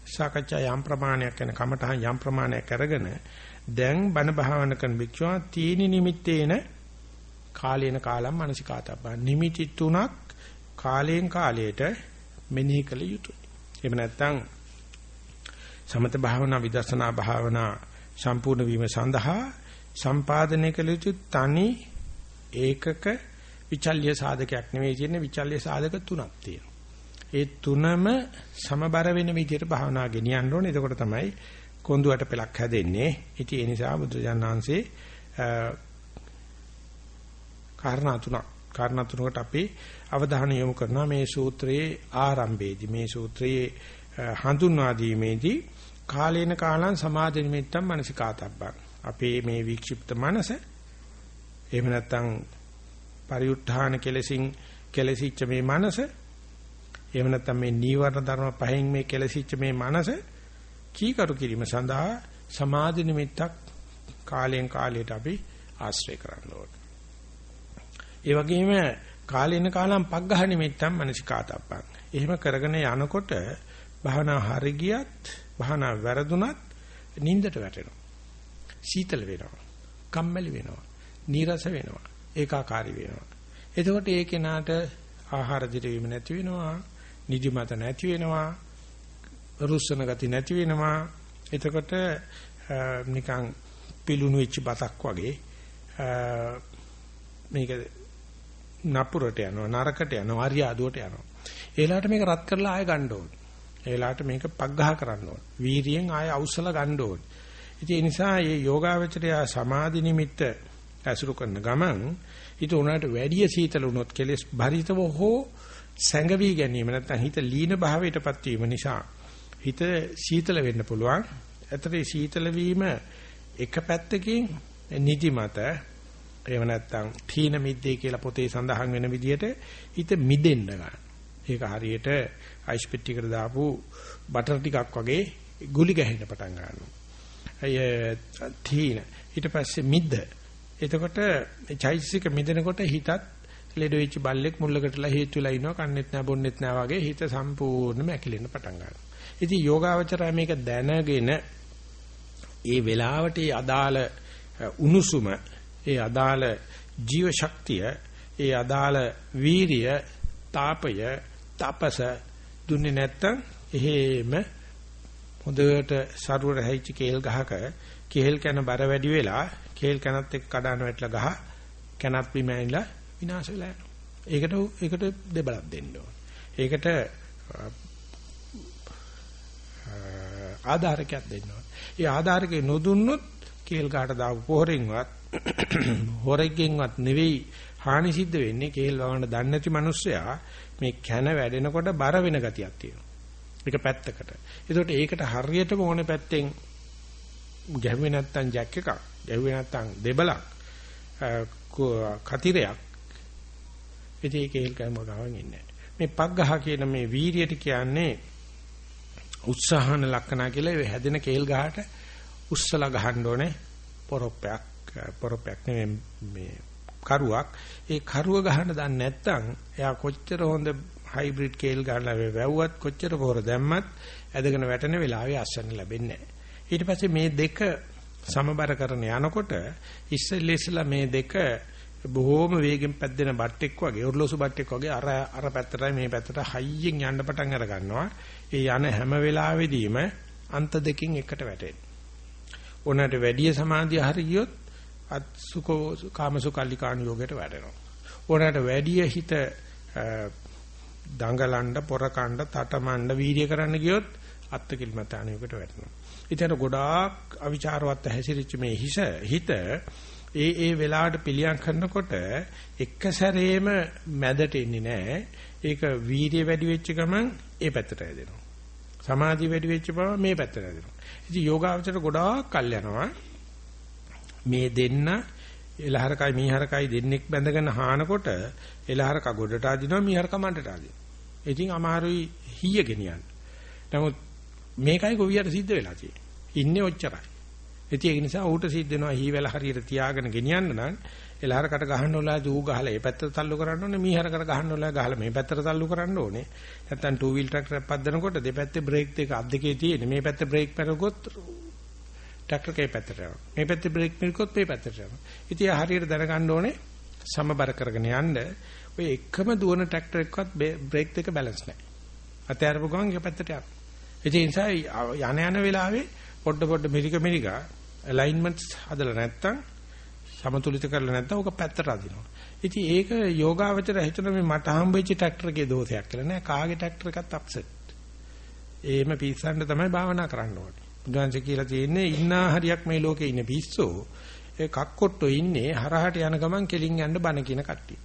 සාකච්ඡා යම් ප්‍රමාණයක් යන කමඨහන් යම් ප්‍රමාණයක් අරගෙන දැන් බණ භාවන කරන භික්ෂුවා තීනි නිමිත්තේන කාලේන කාලම් මානසිකාතබ්බා නිමිති තුනක් කාලයෙන් කාලයට මෙනෙහි කළ යුතුයි. එහෙම නැත්නම් සමත භාවනා විදර්ශනා භාවනා සම්පූර්ණ වීම සඳහා සම්පාදනය කළ යුතු තනි ඒකක විචල්්‍ය සාධකයක් නෙවෙයි කියන්නේ විචල්්‍ය සාධක තුනක් තියෙනවා. ඒ තුනම සමබර වෙන විදිහට භාවනා ගෙනියන්න ඕනේ. එතකොට තමයි කොඳුයට පෙලක් හැදෙන්නේ. ඉතින් ඒ නිසා බුදුජානනාංශේ කාරණා තුනක්. කාරණා තුනකට අපි අවධානය යොමු කරනවා මේ සූත්‍රයේ ආරම්භයේදී. මේ සූත්‍රයේ හඳුන්වා දීමේදී කාලේන කාලං සමාධි නිමිත්තම් මනසිකාතබ්බං. අපේ මේ වික්ෂිප්ත මනස එහෙම නැත්නම් පරිඋත්ථාන කෙලසින් කෙලසිච්ච මේ මනස එහෙම නැත්නම් මේ නීවරණ ධර්ම පහෙන් මේ කෙලසිච්ච මේ මනස කීකරු කිරීම සඳහා සමාධි නිමිත්තක් කාලයෙන් කාලයට අපි ආශ්‍රය කරන්න ඕනේ. ඒ වගේම කාලේන කාලම් පග්ඝහ නිමිත්තම් මනසිකාතප්පං. එහෙම කරගෙන යනකොට භාවනා හරි ගියත් භාවනා වැරදුනත් නින්දට වැටෙනවා. සීතල වෙනවා. කම්මැලි වෙනවා. නීරස වෙනවා. ඒකාකාරී වෙනවා. එතකොට ඒ කෙනාට ආහාර දිරවීම නැති වෙනවා. නිදිමත නැති වෙනවා. රුස්සන ගති නැති වෙනවා. එතකොට නිකන් පිලුණු වෙච්ච බතක් වගේ මේක නපුරට යනවා නරකට යනවා අරියාදුවට යනවා. ඒලාට මේක රත් කරලා ආය ගන්න ඕනේ. ඒලාට මේක පග්ඝහ කරන්න ඕනේ. වීරියෙන් ආය අවසල ගන්න ඕනේ. ඉතින් ඒ නිසා මේ යෝගාවචරය සමාධි නිමිත්ත ඇසුරු කරන ගමන් ඊට උනාට වැඩි සීතල වුණොත් කෙලස් භරිතව හෝ සැඟවි ගැනීම නැත්නම් හිත ලීන භාවයටපත් වීම නිසා හිත සීතල වෙන්න පුළුවන්. ඇත්තට සීතල වීම එක පැත්තකින් නිදිමත එහෙම නැත්නම් තීන මිද්දේ කියලා පොතේ සඳහන් වෙන විදිහට හිත මිදෙන්න ගන්න. ඒක හරියට අයිස් පෙට්ටියකට දාපු බටර් ටිකක් වගේ ගුලි ගැහෙන්න පටන් ගන්නවා. අය තීන ඊට පස්සේ මිද්ද. එතකොට චෛතසික මිදෙනකොට හිතත් ලෙඩ වෙච්ච බල්ලෙක් මුල්ලකටලා හේතු වෙලා ඉනවා කන්නේත් නැහැ බොන්නේත් නැහැ වගේ හිත සම්පූර්ණයෙන්ම ඇකිලෙන්න පටන් ගන්නවා. ඉතින් යෝගාවචරය මේක දැනගෙන ඒ වෙලාවට ඒ අදාළ උණුසුම ඒ අදාළ ජීව ශක්තිය ඒ අදාළ වීරිය තාපය තපස දුන්නේ නැත්තම් එහෙම හොඳට සරුවර හැයිච්ච කේල් ගහක කේල් කන බර වැඩි වෙලා කේල් කනත් එක්ක කඩන වැටලා ගහ කනත් බිම ඇවිල්ලා විනාශ වෙලා යනවා. ඒකට ඒකට දෙබලක් දෙන්න ඕන. ඒකට ආධාරකයක් දෙන්න ඕන. ඒ ආධාරකේ නොදුන්නොත් කේල් ගහට දාපු පොහොරින්වත් හොරෙක්ගෙන්වත් නෙවෙයි හානි සිද්ධ වෙන්නේ කේල් වවන්න දන්නේ නැති මිනිස්සයා මේ කැන වැඩෙනකොට බර වෙන ගතියක් තියෙනවා. ඒක පැත්තකට. ඒකට ඒකට හරියටම ඕනේ පැත්තෙන් ගැහුවේ නැත්තම් ජැක් එකක්, ගැහුවේ නැත්තම් දෙබලක්, කතිරයක්. ඉතින් ඒක හේල් කෑම ගාවන් ඉන්නේ. මේ පග්ගහ කියන මේ වීරියට කියන්නේ උත්සාහන ලක්ෂණ කියලා ඒ හැදෙන කේල් ගහට උස්සලා ගහන්න ඕනේ පොරොප්පයක් පොරොප්පයක් නෙමෙයි මේ කරුවක්. ඒ කරුව ගහන්න දන්නේ නැත්නම් එයා කොච්චර හොඳ හයිබ්‍රිඩ් කේල් ගහලා වැව්වත් කොච්චර පොර දැම්මත් ඇදගෙන වැටෙන වෙලාවේ අස්සන්න ලැබෙන්නේ නැහැ. ඊට පස්සේ මේ දෙක සමබර කරන යනකොට ඉස්සෙල්ලා මේ දෙක බොහෝම වේගෙන් පැද්දෙන බට්ටෙක් වගේ ඔර්ලෝසු බට්ටෙක් වගේ අර අර පැත්තටයි මේ පැත්තට හයියෙන් යන්න පටන් අර ගන්නවා ඒ යන හැම වෙලාවෙදීම අන්ත දෙකකින් එකට වැටෙනවා. ඕනට වැඩි සමාධිය හරි ගියොත් අත්සුකෝ කාමසුකල්ලිකාණු යෝගයට වැටෙනවා. ඕනට වැඩි හිත දඟලන්න, පොරකණ්ඩ, තටමඬ, වීර්ය කරන්න ගියොත් අත්කිලමතාණ යෝගයට වැටෙනවා. ඉතින් ගොඩාක් අවිචාරවත් හැසිරෙච්ච මේ හිස හිත ඒ ඒ වෙලාවට පිළියම් කරනකොට එක සැරේම මැදට එන්නේ නැහැ. ඒක වීර්ය වැඩි වෙච්ච ගමන් ඒ පැත්තට හැදෙනවා. සමාධි වැඩි වෙච්ච බව මේ පැත්තට හැදෙනවා. ඉතින් යෝගාවචර ගොඩාක් කල් යනවා. මේ දෙන්න එලහරකයි මීහරකයි දෙන්නෙක් බැඳගෙන හානකොට එලහරක ගොඩට අදිනවා මීහරක මණ්ඩට අදිනවා. ඉතින් අමාරුයි හීය ගෙනියන්න. නමුත් මේකයි ගොවියට සිද්ධ වෙලා තියෙන්නේ. ඉන්නේ ඔච්චරයි. ඉතින් ඒ නිසා ඌට සිද්ධ වෙනවා හීවැල හරියට තියාගෙන ගෙනියන්න නම් එලහරකට ගහන්න ඕලා ඌ ගහලා ඒ පැත්තට තල්ලු කරන්න ඕනේ මීහරකට ගහන්න ඕලා ගහලා මේ පැත්තට තල්ලු කරන්න ඕනේ නැත්නම් ටූ වීල් ට්‍රැක්ටර් පද්දනකොට දෙපැත්තේ බ්‍රේක් දෙක අත් දෙකේ තියෙන මේ පැත්තේ බ්‍රේක් පෙරගොත් ට්‍රැක්ටර් කේ පැත්තට යනවා මේ පැත්තේ බ්‍රේක් මිරිකොත් මේ පැත්තට යනවා ඉතින් හරියට දැනගන්න ඕනේ සමබර කරගෙන යන්න ඔය එකම දුවන ට්‍රැක්ටර් එකවත් බ්‍රේක් දෙක බැලන්ස් නැහැ අතෑරපු ගමන් ඒ පැත්තට යනවා ඒ නිසා යන යන වෙලාවේ පොඩ පොඩ මිරික මිරිකා ඇලයින්මන්ට්ස් හදලා නැත්තම් සමතුලිත කරලා නැත්තම් ඕක පැත්තට අදිනවා. ඉතින් ඒක යෝගාවචර හිතන මේ මට හම්බෙච්ච ට්‍රැක්ටර් එකේ දෝෂයක් කියලා නෑ කාගේ ට්‍රැක්ටර් එකත් අප්සෙට්. එහෙම පිස්සන්න තමයි භාවනා කරන්න ඕනේ. බුදුන්සේ කියලා තියෙන්නේ ඉන්නා හරියක් මේ ලෝකේ ඉන්න පිස්සෝ ඒ කක්කොට්ටෝ ඉන්නේ හරහට යන ගමන් කෙලින් යන්න බන කියන කට්ටිය.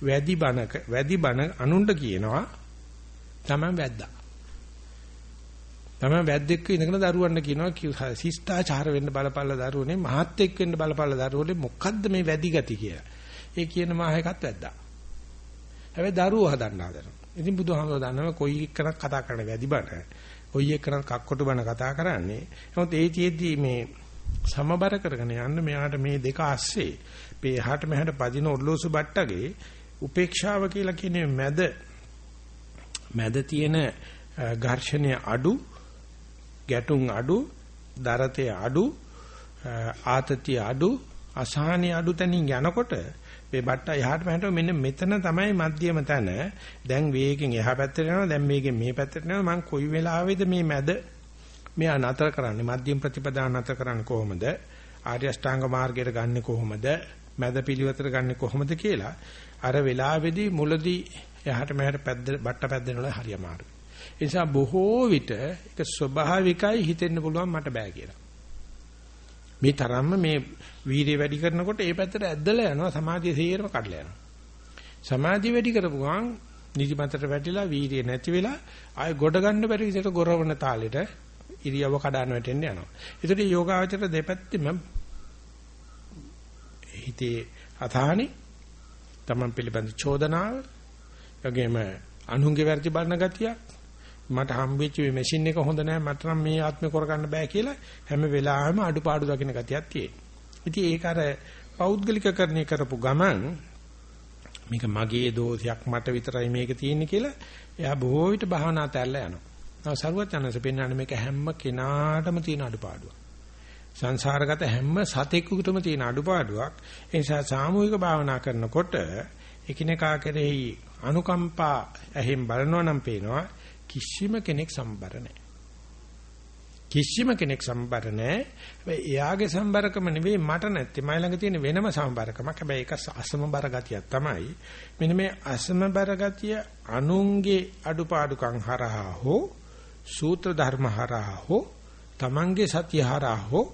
වැඩි බනක වැඩි බන අනුණ්ඩ කියනවා තමයි වැද්දා. තමයි වැද්දෙක්ක ඉඳගෙන දරුවන්න කියනවා ශිෂ්ටාචාර වෙන්න බලපල්ලා දරුවනේ මහත්ෙක් වෙන්න බලපල්ලා දරුවනේ මොකද්ද මේ වැඩි ගති කියලා. ඒ කියන මාහෙකත් වැද්දා. හැබැයි දරුවෝ හදන්න හදනවා. ඉතින් බුදුහාමුදුරුවෝ දන්නවා කොයි එක්කනක් කතා කරන වැඩි බණ, කොයි එක්කනක් කක්කොටු බණ කතා කරන්නේ. නමුත් ඒ චේද්දී මේ සමබර කරගෙන යන්න මෙයාට මේ දෙක ASCII මේ එහාට මෙහාට පදින ඔර්ලෝසු බට්ටගේ උපේක්ෂාව කියලා කියන්නේ මැද මැද තියෙන ඝර්ෂණය අඩු ගැටුම් අඩු, දරතේ අඩු, ආතතිය අඩු, අසහනිය අඩු තැනින් යනකොට මේ බට්ට එහාට මෙහාට මෙන්න මෙතන තමයි මධ්‍යම තැන. දැන් වේගෙන් එහා පැත්තට යනවා, දැන් වේගෙන් මේ පැත්තට යනවා. මම කොයි වෙලාවෙද මේ මැද මෙයා නතර කරන්නේ? මධ්‍යම ප්‍රතිපදා නතර කරන්නේ කොහොමද? ආර්ය අෂ්ටාංග මාර්ගයට ගන්නෙ කොහොමද? මැද පිළිවෙතට ගන්නෙ කොහොමද කියලා අර වෙලාවේදී මුලදී එහාට මෙහාට පැද්ද බට්ට පැද්දෙන වල හරි අමාරුයි. ඒ නිසා බොහෝ විට ඒක ස්වභාවිකයි හිතෙන්න පුළුවන් මට බෑ කියලා. මේ තරම්ම මේ වීර්ය වැඩි කරනකොට ඒ පැත්තට ඇද්දලා යනවා සමාධිය සේරම කඩලා යනවා. සමාධිය වැඩි කරපු ගමන් නිදිමතට වැටිලා වීර්ය නැති වෙලා ආය ගොඩ ගන්න බැරි විදිහට ගොරවන තාලෙට ඉරියව කඩාන වැටෙන්න යනවා. ඒකට යෝගාවචර දෙපැත්තෙම හිතේ අතහානි තමන් පිළිබඳ චෝදනාව යගේම අනුන්ගේ වැරදි බලන ගතියක් මට හම්බෙච්ච මේ මැෂින් එක හොඳ නැහැ මට නම් මේ ආත්මේ කරගන්න බෑ කියලා හැම වෙලාවෙම අඩුපාඩු දකින්න ගතියක් තියෙනවා. ඉතින් ඒක අර පෞද්ගලිකකරණය කරපු ගමන් මේක මගේ දෝෂයක් මට විතරයි මේක තියෙන්නේ කියලා එයා බොහෝ විට භාවනා තැල්ලා යනවා. තව සරුවත් යනස පෙන්වන්නේ මේක හැම කෙනාටම තියෙන අඩුපාඩුවක්. සංසාරගත හැම සතෙකුටම තියෙන අඩුපාඩුවක්. ඒ නිසා සාමූහික භාවනා කරනකොට එකිනෙකා කෙරෙහි අනුකම්පා ඇහෙන් බලනවා නම් පේනවා කිසිම කෙනෙක් සම්බර නැහැ. කිසිම කෙනෙක් සම්බර නැහැ. හැබැයි එයාගේ සම්බරකම නෙවෙයි මට නැත්තේ. මයි ළඟ තියෙන වෙනම සම්බරකමක්. හැබැයි ඒක අසමබර ගතියක් තමයි. මෙන්න මේ අසමබර ගතිය අනුන්ගේ අඩුපාඩුකම් හරහා හෝ සූත්‍ර ධර්ම හරහා හෝ තමන්ගේ සත්‍ය හරහා හෝ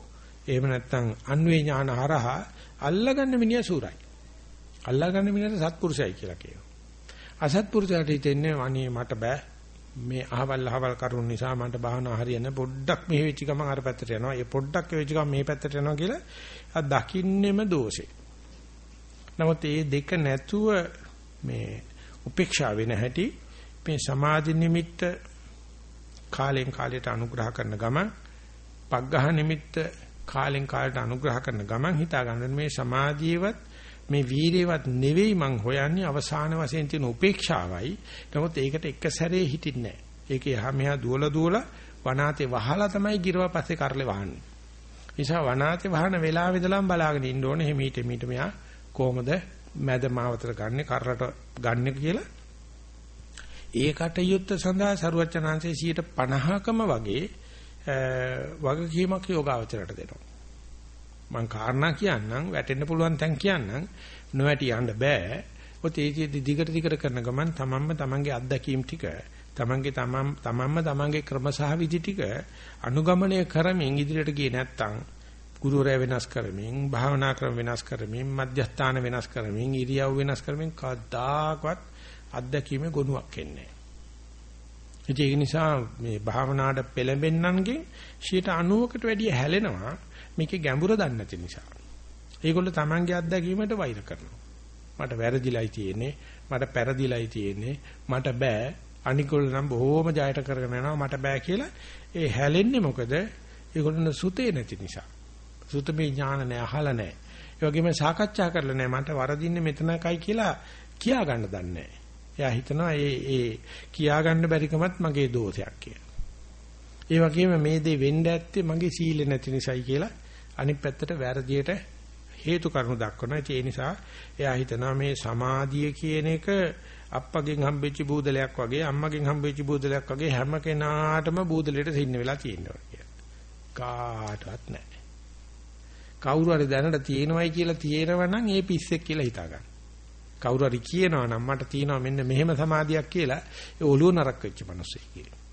එහෙම නැත්නම් අන්වේ ඥාන හරහා අල්ලගන්න මිනිහා සූරයි. අල්ලගන්න මිනිහට සත්පුරුෂයයි කියලා කියනවා. අසත්පුරුෂයාට හිතෙන්නේ අනේ මට බෑ මේ අහවල් අහවල් කරුණ නිසා මට භාවනා හරියන්නේ පොඩ්ඩක් මෙහෙ වෙච්ච ගමන් අර පැත්තට යනවා. ඒ පොඩ්ඩක් වෙච්ච ගමන් මේ පැත්තට යනවා කියලා ආ දකින්නෙම දෝෂේ. නමුත් මේ දෙක නැතුව මේ උපේක්ෂා වෙන හැටි මේ සමාධි නිමිත්ත කාලෙන් කාලයට අනුග්‍රහ කරන ගමන් පග්ඝහ නිමිත්ත කාලෙන් කාලයට අනුග්‍රහ කරන ගමන් හිතා ගන්න මේ සමාධියවත් මේ වීරියවත් නෙවෙයි මං හොයන්නේ අවසාන වශයෙන් තියෙන උපේක්ෂාවයි. නමුත් ඒකට එක සැරේ හිටින්නේ නැහැ. ඒක එහා මෙහා දුවලා දුවලා වනාතේ වහලා තමයි ගිරව පස්සේ කරලේ වහන්නේ. නිසා වනාතේ වහන වෙලාවෙ ඉඳලම බලාගෙන ඉන්න ඕනේ. හිමීට මීට මෙහා කොහොමද මැද මාවතට ගන්නෙ කරලට ගන්නෙ කියලා. ඒකට යුත්ත සඳහා සරුවචනාංශයේ 50කම වගේ වගකීමක් යෝගාවචරයට දෙනවා. මං කාරණා කියන්නම් වැටෙන්න පුළුවන් තැන් කියන්නම් නොවැටි යන්න බෑ. ඔත ඒකෙදි දිගට දිගට කරන ගමන් තමන්ම තමන්ගේ අත්දැකීම් ටික තමන්ගේ තමන් තමන්ම තමන්ගේ ක්‍රම සහ විදි ටික අනුගමනය කරමින් ඉදිරියට ගියේ නැත්තම් ගුරුවරයා වෙනස් කරමින් භාවනා ක්‍රම වෙනස් කරමින් මධ්‍යස්ථාන වෙනස් කරමින් ඉරියව් වෙනස් කරමින් කවදාකවත් අත්දැකීමේ ගුණයක් එන්නේ නැහැ. ඒක නිසා මේ භාවනාවට පෙළඹෙන්නන්ගේ 90කට වැඩිය හැලෙනවා මේකේ ගැඹුර දන්නේ නැති නිසා. ඒගොල්ලෝ Tamange අත්දැකීමට වෛර කරනවා. මට වැරදිලයි තියෙන්නේ, මට පෙරදිලයි තියෙන්නේ, මට බෑ. අනිගොල්ලෝ නම් බොහොම ජයට කරගෙන යනවා මට බෑ කියලා ඒ හැලෙන්නේ මොකද? ඒගොල්ලෝ සුතේ නැති නිසා. සුතමේ ඥාන නැහැ අහලා නැහැ. ඒ වගේම සාකච්ඡා කරලා නැහැ මට වරදින්නේ මෙතනකයි කියලා කියා ගන්න දන්නේ නැහැ. එයා හිතනවා ඒ ඒ කියා ගන්න බැරිකමත් මගේ දෝෂයක් කියලා. ඒ වගේම මේ දේ වෙන්න ඇත්තේ මගේ සීල නැති නිසායි කියලා අනිත් පැත්තට වැරදියට හේතු කාරණු දක්වනවා. ඒ නිසා එයා හිතනවා මේ සමාධිය කියන එක අප්පගෙන් හම්බෙච්ච බූදලයක් වගේ අම්මගෙන් හම්බෙච්ච බූදලයක් වගේ හැම කෙනාටම බූදලෙට සින්න වෙලා තියෙනවා කියලා. කාටවත් නැහැ. කවුරු හරි දැනට තියෙනවයි කියලා තියෙනවා නම් ඒ පිස්සෙක් කියලා හිතා ගන්න. කවුරු හරි කියනවා නම් මට තියෙනවා මෙන්න මෙහෙම සමාධියක් කියලා ඒ ඔළුව නරක් වෙච්ච මිනිස්සෙක් කියලා.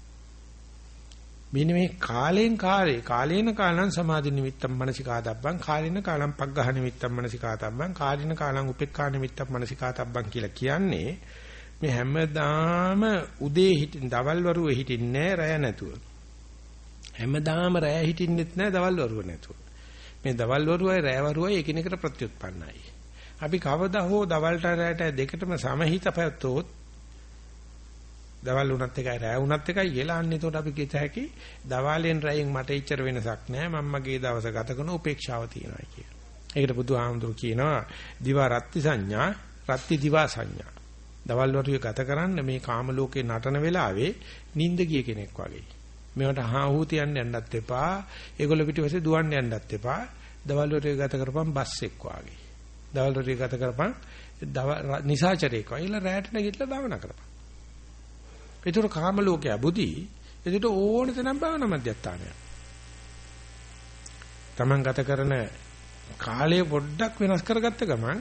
මෙන්න මේ කාලෙන් කාලේ කාලේන කාලං සමාධි නිමිත්තම් මනසිකාතබ්බං කාලින කාලං පග්ගහ නිමිත්තම් මනසිකාතබ්බං කාලින කාලං උපේක්ඛා නිමිත්තම් මනසිකාතබ්බං කියලා කියන්නේ මේ හැමදාම උදේ හිටින් දවල් වරුවේ හිටින්නේ රැය නැතුව. හැමදාම රැය හිටින්නෙත් නැහැ දවල් වරුව නැතුව. මේ දවල් වරුවයි රැය වරුවයි එකිනෙකට ප්‍රත්‍යুৎපන්නයි. අපි කවදා හෝ දවල්ට රැයට දෙකටම සමහිත පැවතොත් දවල් උනත් එකයි රැය උනත් එකයි කියලා අන්න එතකොට අපි කිත හැකි දවාලෙන් රැයෙන් මට ඉච්චර වෙනසක් නැහැ මම මගේ දවස ගත කරන උපේක්ෂාව තියෙනවා කියලා. ඒකට බුදුහාමුදුරු කියනවා දිවා රත්ති සංඥා රත්ති දිවා සංඥා. දවල් වරුවේ ගත කරන්න මේ කාම ලෝකේ නටන වෙලාවේ නිින්ද ගිය කෙනෙක් වගේ. මේවට හා හූ තියන්න යන්නත් එපා. ඒගොල්ල පිටිපස්සේ දුවන්න යන්නත් එපා. දවල් වරුවේ ගත කරපම් බස් එක් වගේ. දවල් වරුවේ ගත කරපම් නිසාචරේක වගේ රැයට නැගිටලා භාවනා කරපන්. ඒතර කාම ලෝකයේ බුදි එදිට ඕන තරම් භාවනා මධ්‍යස්ථානය. Taman ගත කරන කාලය පොඩ්ඩක් වෙනස් කරගත්ත ගමන්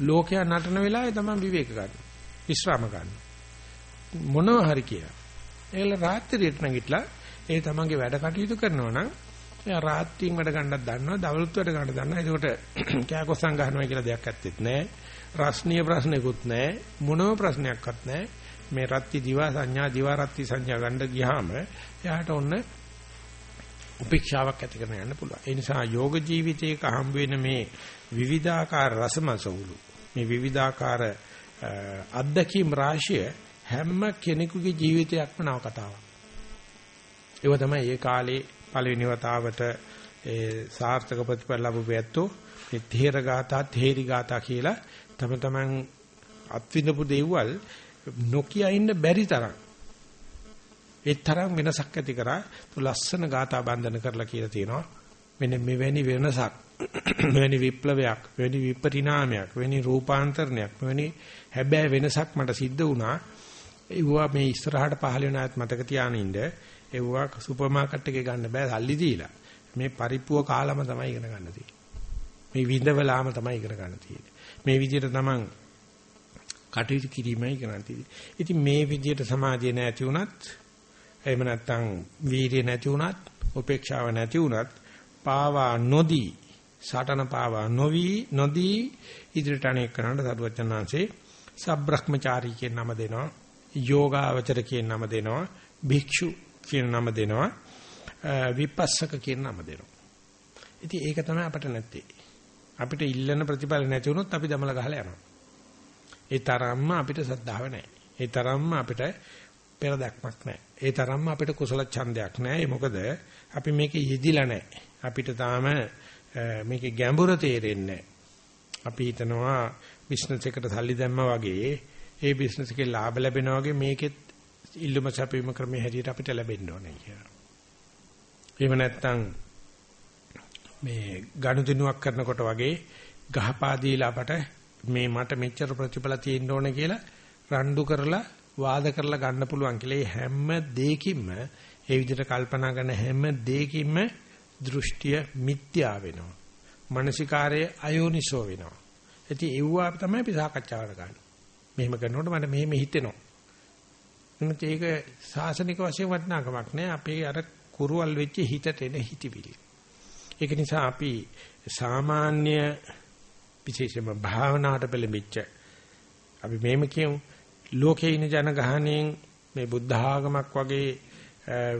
ලෝකයා නටන වෙලාවේ Taman විවේක ගන්න. විශ්‍රාම ගන්න. මොනවා හරි කියලා. ඒල රාත්‍රියට නැගිටලා ඒ තමන්ගේ වැඩ කටයුතු කරනවා නම් එයා රාත්‍රියෙන් වැඩ ගන්නත් දන්නවා දවල්ුත් වැඩ ගන්න දන්නවා ඒකට කෑකොස්සන් ගන්නවා කියලා දෙයක් ඇත්තෙත් නැහැ රස්නීය ප්‍රශ්නයක්වත් නැහැ මොනම ප්‍රශ්නයක්වත් නැහැ මේ රත්ති දිවා සංඥා දිවා රත්ති සංඥා ගන්න ගියාම එයාට ඔන්න උපේක්ෂාවක් ඇති කරගෙන යන්න පුළුවන්. ඒ නිසා යෝග ජීවිතයක හම් වෙන මේ විවිධාකාර රසමසවුලු මේ විවිධාකාර අත්දැකීම් රාශිය හැම කෙනෙකුගේ ජීවිතයක්ම නව කතාවක්. ඒව තමයි ඒ කාලේ පළවෙනි වතාවට ඒ සාර්ථක ප්‍රතිඵල ලැබුව ඇත්තෝ මේ තේර ගාථා තේරි ගාථා කියලා තම තමන් අත්විඳපු දේවල් නොකිය ඉන්න බැරි තරම්. ඒ තරම් වෙනසක් ඇති කරා ලස්සන ගාථා බන්ධන කරලා කියලා තියෙනවා. මෙන්න මෙවැනි වෙනසක් මෙවැනි විප්ලවයක් මෙවැනි විපරිණාමයක් මෙවැනි රූපාන්තරණයක් මෙවැනි හැබැයි වෙනසක් මට සිද්ධ වුණා. ඒවා මේ ඉස්සරහට පහල වෙන ආයත් මතක තියාගෙන ඉන්න. ඒවා සුපර් මාකට් එකේ ගන්න බෑ සල්ලි දීලා. මේ පරිප්පුව කාලම තමයි ඉගෙන ගන්න තියෙන්නේ. මේ විඳවලාම තමයි ඉගෙන ගන්න තියෙන්නේ. මේ විදිහට තමන් කටයුතු කිරීමයි කරන්නේ. ඉතින් මේ විදිහට සමාධිය නැති වුණත් එහෙම නැත්නම් වීර්ය නැති වුණත් උපේක්ෂාව නැති වුණත් පාවා නොදී සටන පාවා නොවි නොදී ඉදිරියට අනේක කරන්න සරුවචනාංශේ සබ්‍රහ්මචාරී කියන නම දෙනවා යෝගාවචර කියන නම දෙනවා භික්ෂු කියන නම දෙනවා විපස්සක කියන නම දෙනවා. ඉතින් ඒක තමයි අපිට නැත්තේ. අපිට ඉල්ලන ප්‍රතිඵල නැති වුණොත් අපි දමල ගහලා යනවා. ඒ තරම්ම අපිට සද්ධාව නැහැ. ඒ තරම්ම අපිට පෙර දැක්මක් නැහැ. ඒ තරම්ම අපිට කුසල ඡන්දයක් නැහැ. මොකද අපි මේකේ යෙදිලා නැහැ. අපිට තාම මේකේ ගැඹුර තේරෙන්නේ අපි හිතනවා බිස්නස් එකට සල්ලි දැම්මා වගේ ඒ බිස්නස් එකේ ලාභ ලැබෙනවා වගේ මේකෙත් ඉල්ලුම සැපීම ක්‍රමයේ හැටියට අපිට ලැබෙන්න ඕනේ කියලා. එහෙම නැත්නම් මේ ගනුදෙනුවක් කරනකොට වගේ ගහපා දීලා අපට මේ මට මෙච්චර ප්‍රතිඵල තියෙන්න ඕන කියලා රණ්ඩු කරලා වාද කරලා ගන්න පුළුවන් කියලා හැම දෙයකින්ම ඒ විදිහට කල්පනා කරන හැම දෙයකින්ම දෘෂ්ටිය මිත්‍යා වෙනවා. මානසිකාරය අයෝනිසෝ වෙනවා. ඉතින් ඒවා තමයි අපි සාකච්ඡාවට ගන්න. මෙහෙම කරනකොට මට මෙහෙම හිතෙනවා. එනත් ඒක සාසනික වශයෙන් වටිනාකමක් නෑ. අපේ අර කුරුවල් වෙච්ච හිතට එන හිතවිලි. ඒක නිසා අපි සාමාන්‍ය විශේෂයෙන්ම භාවනාවට පෙළඹිච්ච අපි මේම කියමු ලෝකේ ඉන ජනගහණයෙන් මේ බුද්ධ ආගමක් වගේ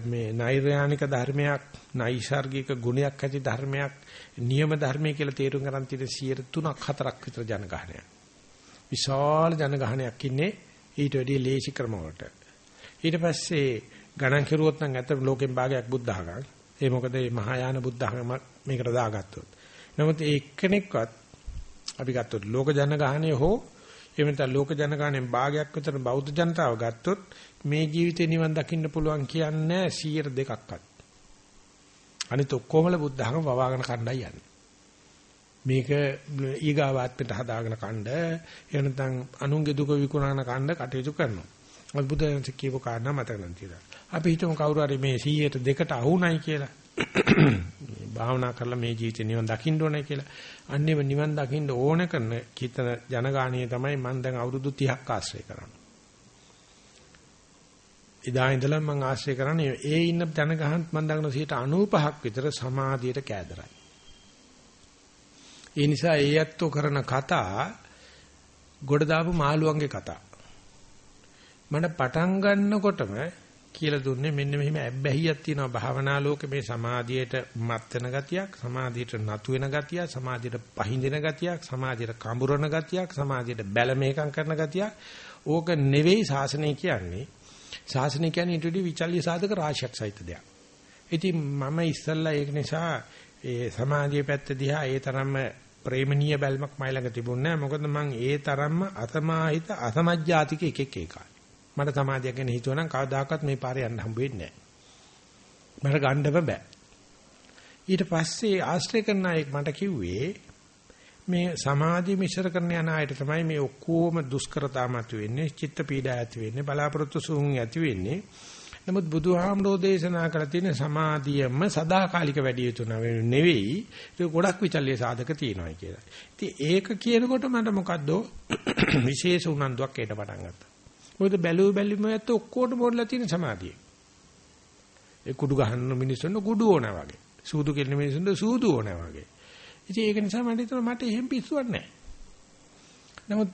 මේ නෛර්යානික ධර්මයක් නයිසાર્ගික ගුණයක් ඇති ධර්මයක් නියම ධර්මය කියලා තේරුම් ගන්න තියෙන 3ක් 4ක් විතර ජනගහණයක් විශාල ජනගහණයක් ඉන්නේ ඊට වැඩිය ලේසි ක්‍රම වලට ඊට පස්සේ ගණන් කෙරුවොත් නම් ඇත්තට ලෝකෙන් භාගයක් බුද්ධ ආගම. ඒ මොකද මේ මහායාන බුද්ධ ආගම මේකට දාගත්තොත්. නමුත් ඒ එක්කෙනෙක්වත් අපි ගත්තොත් ලෝක ජනගහණය හෝ එහෙම නැත්නම් ලෝක ජනගහණයෙන් භාගයක් විතර බෞද්ධ ජනතාව ගත්තොත් මේ ජීවිතේ නිවන් දකින්න පුළුවන් කියන්නේ 100 දෙකක්වත්. අනිත ඔක්කොමල බුද්ධ ආගම වවාගෙන කණ්ඩායි යන්නේ. මේක ඊගාවාත්මයට හදාගෙන කණ්ඩ එහෙම නැත්නම් අනුන්ගේ දුක විකුණන කණ්ඩ කටයුතු කරනවා. අද බුදුන් කියපු කාරණා මතක නම් තියෙනවා. අපි හිතමු කවුරු හරි මේ 100ට දෙකට අහුණයි කියලා. භාවනා කරලා මේ ජීවිතේ නිවන් දකින්න ඕනේ කියලා. අන්නේම නිවන් දකින්න ඕන කරන කිතන ජනගාණිය තමයි මම දැන් අවුරුදු 30ක් ආශ්‍රය කරන්නේ. ඉදා ඉඳලා මම ආශ්‍රය කරන්නේ ඒ ඉන්න ජනගහන් මම දක්න 95ක් විතර සමාධියට කෑදරයි. ඒ නිසා ඒ ඇත්තෝ කරන කතා ගොඩ දාපු මාළුවන්ගේ කතා. මට පටන් ගන්නකොටම කියලා දුන්නේ මෙන්න මෙහිම ඇබ්බැහියක් තියෙනවා භාවනා ලෝකේ මේ සමාධියට මත් වෙන ගතියක් සමාධියට නතු වෙන ගතියක් සමාධියට පහඳින ගතියක් සමාධියට කඹරන ගතියක් සමාධියට බැල මේකම් කරන ගතියක් ඕක නෙවෙයි ශාසනය කියන්නේ ශාසනය කියන්නේ ඊට වඩා විචල්්‍ය සාධක රාශියක් සහිත දෙයක්. ඉතින් මම ඉස්සල්ලා ඒක නිසා ඒ සමාධිය පැත්ත දිහා ඒ තරම්ම ප්‍රේමණීය බැල්මක් මයි ළඟ තිබුණේ නැහැ. මොකද මම ඒ තරම්ම අසමාහිත අසමජ්ජාතික එකෙක් ඒකයි. මට සමාධියක් ගැන හිතුවනම් කවදාකවත් මේ පාරේ යන්න හම්බ වෙන්නේ නැහැ. මට ගන්නව බෑ. ඊට පස්සේ ආශ්‍රය කරන අයෙක් මට කිව්වේ මේ සමාධිය මිශ්‍ර කරන යන අයට තමයි මේ ඔක්කොම දුෂ්කරතා මත වෙන්නේ, චිත්ත පීඩා ඇති වෙන්නේ, බලාපොරොත්තු සුන් ඇති වෙන්නේ. නමුත් බුදුහාමුදුරෝ දේශනා කළ තියෙන සමාධියම සදාකාලික වැඩි යුතු නෙවෙයි. ඒක ගොඩක් විචල්්‍ය සාධක තියෙනවා කියලා. ඉතින් ඒක කියනකොට මට මොකද්ද විශේෂ උනන්දුවක් එන්න පටන් ගත්තා. මොකද බැලුව බැලිම ඇත්ත ඔක්කොටම මොඩලා තියෙන සමාධිය. ඒ කුඩු ගහන මිනිස්සුන්ට කුඩු ඕනා වගේ. සූදු කෙලින මිනිස්සුන්ට සූදු ඕනා වගේ. ඉතින් ඒක නිසා මට හිතුණා මට එහෙම පිස්සුවක් නැහැ. නමුත්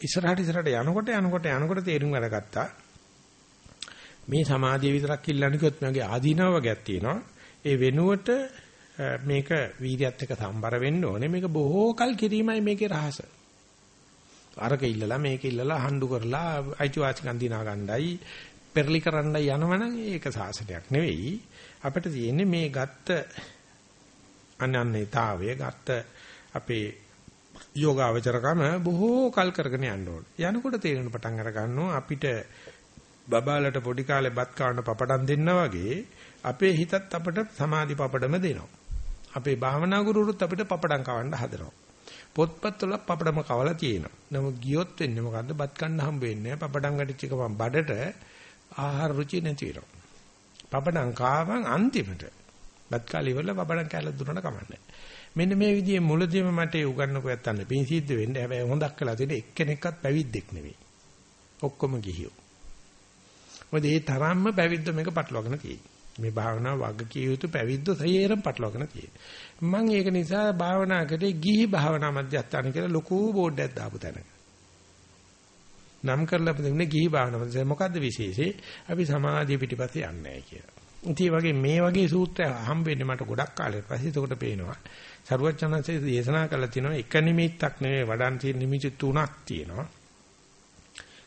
ඉස්සරහට ඉස්සරහට යනකොට යනකොට යනකොට තේරුම් අරගත්තා. මේ සමාධිය විතරක් ඉල්ලන්නේ කිව්වොත් මගේ ආදීනව වගේක් තියෙනවා. ඒ වෙනුවට මේක වීර්යයත් එක්ක සම්බර වෙන්න ඕනේ. මේක බොහෝ කල් කිරීමයි මේකේ රහස. අරක ඉල්ලලා මේක ඉල්ලලා හඬු කරලා අයිතිවාසිකම් දිනා ගන්නයි පෙරලි කරන්නයි යනවනම් ඒක සාසනයක් නෙවෙයි අපිට තියෙන්නේ මේ ගත්ත අනන්‍යතාවය ගත්ත අපේ යෝගාවචරකම බොහෝ කල් කරගෙන යන්න ඕන. යනකොට තේරෙන පටන් අර ගන්නවා අපිට බබාලට පොඩි කාලේ බත් කවන්න පපඩම් දෙන්නා වගේ අපේ හිතත් අපට සමාධි පපඩම දෙනවා. අපේ භාවනා ගුරුවරුත් අපිට පපඩම් කවන්න හදනවා. පොත්පත් වල පපඩම කවලා තියෙනවා. නමුත් ගියොත් වෙන්නේ මොකද්ද? බත් කන්න හම්බ වෙන්නේ නැහැ. පපඩම් ගටිච්ච එකම බඩට ආහාර රුචි නැති වෙනවා. පපඩම් කාවන් අන්තිමට බත් කාලේ ඉවරලා පපඩම් කෑල්ල දුන්නට කමන්නේ. මෙන්න මේ විදිහේ මුලදීම මට උගන්නකෝ යත්තන්න පින් සිද්ධ වෙන්නේ. හැබැයි හොඳක් කළා තියෙන එක්කෙනෙක්වත් පැවිද්දෙක් නෙවෙයි. ඔක්කොම ගිහියෝ. මොකද ඒ තරම්ම පැවිද්ද මේක පටලවාගෙන තියෙන්නේ. මේ භාවනාව වග කිය යුතු පැවිද්ද සයේරම් පටලවාගෙන තියෙන්නේ. මම ඒක නිසා භාවනා කරේ ගිහි භාවනා මධ්‍යස්ථාන කියලා ලොකු බෝඩ් එකක් දාපු තැනක. නම් කරලා දෙන්නේ ගිහි භාවනා මධ්‍යස්ථාන මොකද්ද විශේෂේ? අපි සමාධිය පිටිපස්සේ යන්නේ නැහැ කියලා. ඉතින් වගේ මේ වගේ සූත්‍ර හම්බෙන්නේ මට ගොඩක් කාලෙක පස්සේ එතකොට පේනවා. සරුවචනන්සේ දේශනා කළා තියෙනවා එක නිමිත්තක් නෙවෙයි වඩන් තියෙන නිමිති තුනක් තියෙනවා.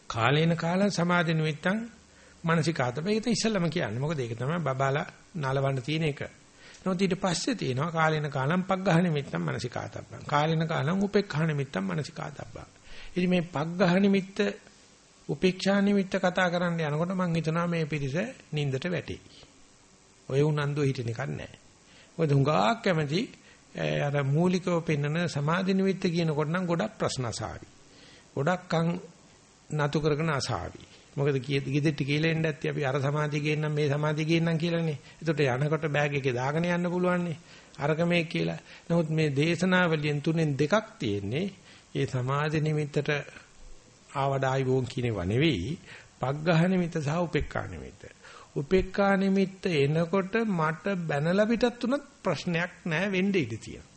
කාලේන කාල සමාධි නිමිත්තන් මානසිකාතප ඒක ඉස්සෙල්ලම කියන්නේ. මොකද ඒක තමයි බබාලා නලවන්න තියෙන එක. නමුත් ඊට පස්සේ තියෙනවා කාලේන කාලම් පග්ගහ නිමිත්තම් මානසිකාතප්පං. කාලේන කාලම් උපේක්ඛා නිමිත්තම් මානසිකාතප්පං. ඉතින් මේ පග්ගහ නිමිත්ත උපේක්ෂා නිමිත්ත කතා කරන්න යනකොට මම හිතනවා මේ පිරිස නින්දට වැටේ. ඔය උනන්දු හිටින එකක් නැහැ. මොකද හුඟක් කැමති අර මූලිකව පෙන්වන සමාධි නිමිත්ත කියනකොට නම් ගොඩක් ප්‍රශ්න අසාවි. ගොඩක් කන් නතු කරගෙන අසාවි. මොකද ගෙදෙට්ට කියලා එන්න ඇත්ති අපි අර සමාධිය ගේන්නම් මේ සමාධිය ගේන්නම් කියලානේ. ඒකට යනකොට බෑග් එකේ දාගෙන යන්න පුළුවන්නේ. අරක මේ කියලා. නමුත් මේ දේශනාවලියෙන් තුනෙන් දෙකක් තියෙන්නේ. ඒ සමාධි නිමිත්තට ආවඩායි වෝන් කියනවා නෙවෙයි. පග්ගහ නිමිත්ත සහ උපේක්ඛා නිමිත්ත. උපේක්ඛා නිමිත්ත එනකොට මට බැනලා පිටත් උනත් ප්‍රශ්නයක් නැහැ වෙන්න ඉඩ තියෙනවා.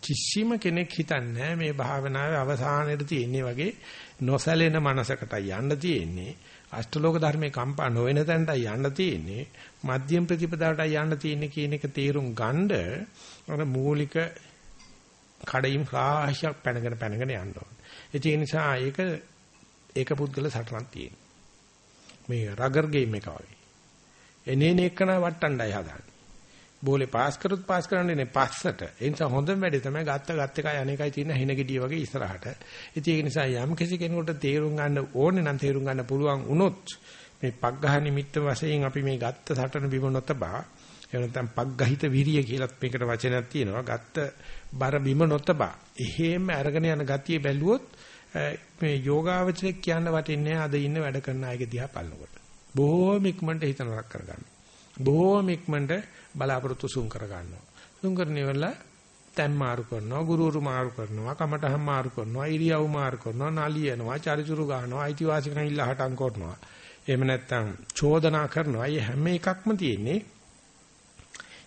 කිසිම කෙනෙක් හිතන්නේ මේ භාවනාවේ අවසානයේදී තියෙන්නේ වගේ නොසැලෙන මනසකටයි යන්න තියෙන්නේ. අෂ්ටලෝක ධර්මේ කම්පා නොවන තැනටයි යන්න තියෙන්නේ. මධ්‍යම ප්‍රතිපදාවටයි යන්න තියෙන්නේ කියන එක තේරුම් ගන්න අර මූලික කඩින් රාශියක් පැනගෙන පැනගෙන යන්න ඕනේ. ඒ නිසා ඒක ඒක පුද්ගල සටනක් තියෙනවා. මේ රගර් ගේම් එක වගේ. එනේන එකන වට්ටණ්ඩයි හදාන්නේ. බෝලේ පාස් කරොත් පාස් කරන්නේ නේ පස්සට. ඒ නිසා හොඳම වැඩේ තමයි ගත්ත ගත්ත එකයි අනේකයි තියෙන හින ගෙඩිය වගේ ඉස්සරහට. ඉතින් ඒක නිසා යම් කිසි කෙනෙකුට තේරුම් ගන්න ඕනේ නම් තේරුම් ගන්න පුළුවන් වුණොත් මේ පග්ඝහ නිමිත්ත වශයෙන් අපි මේ ගත්ත සටන බිම නොතබා එහෙම නැත්නම් පග්ගහිත විරිය කියලාත් මේකට වචනයක් තියෙනවා. ගත්ත බර බිම නොතබා. එහෙම අරගෙන යන ගතිය බැලුවොත් මේ යෝගාවචරයක් කියන්න වටින්නේ අද ඉන්න වැඩ කරන අයගේ දිහා බලනකොට. බොහෝම ඉක්මනට හිත නරක කරගන්න. බොහෝම ඉක්මනට බලාපොරොත්තු සුන් කරගන්නවා. සුන් කරන ඉවරලා තැන් මාරු කරනවා, ගුරුවරු මාරු කරනවා, කමටහම් මාරු කරනවා, ඉරියව් මාරු කරනවා, නාලියනවා, චරිචුරු ගන්නවා, අයිතිවාසිකම් ඉල්ල හටම් කරනවා. එහෙම නැත්නම් චෝදනා කරනවා. මේ හැම එකක්ම තියෙන්නේ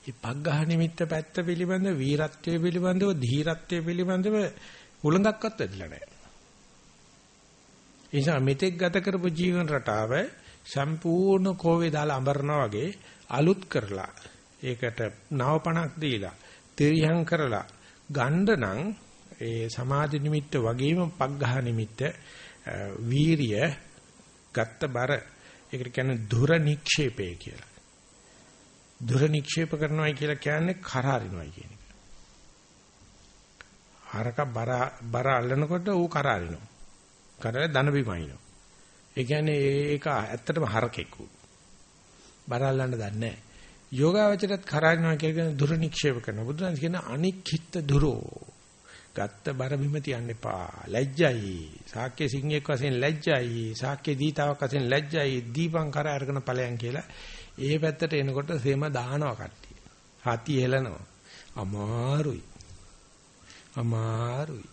මේ පග්ඝහ නිමිත්ත පැත්ත පිළිබඳ වීරත්වයේ පිළිබඳව ධීරත්වයේ පිළිබඳව උලඟක්වත් ඇදලා නැහැ. ඒ නිසා මෙතෙක් ගත කරපු ජීවන රටාව සම්පූර්ණ කෝවේ දාලා අඹරනවා වගේ අලුත් කරලා ඒකට නවපණක් දීලා තිරියම් කරලා ගණ්ඩ නම් ඒ සමාධි නිමිත්ත වගේම පග්ඝහ නිමිත්ත වීරිය ගත්ත බර ඒකට කියන්නේ දුර නික්ෂේපය කියලා. දුර නික්ෂේප කරනවායි කියලා කියන්නේ කරාරිනවායි කියන එක. හරක බර බර අල්ලනකොට ඌ කරාරිනවා. කරලා ධන බිමයිනවා. ඒ කියන්නේ ඒක ඇත්තටම හරකෙක් ඌ. බර අල්ලන්න දන්නේ නැහැ. යෝගාවචරයත් කරාරිනවා කියන දුර නික්ෂේප කරනවා. බුදුන් කියන අනික්කිට දුරෝ. ගත්ත බර බිම තියන්න එපා. ලැජ්ජයි. සාක්‍ය සිංහෙක් වශයෙන් ලැජ්ජයි. සාක්‍ය දීතාවක් වශයෙන් ලැජ්ජයි. දීපං කර අරගෙන ඵලයන් කියලා ඒ පැත්තට එනකොට සෙම දානවා කට්ටිය. හති හෙලනවා. අමාරුයි. අමාරුයි.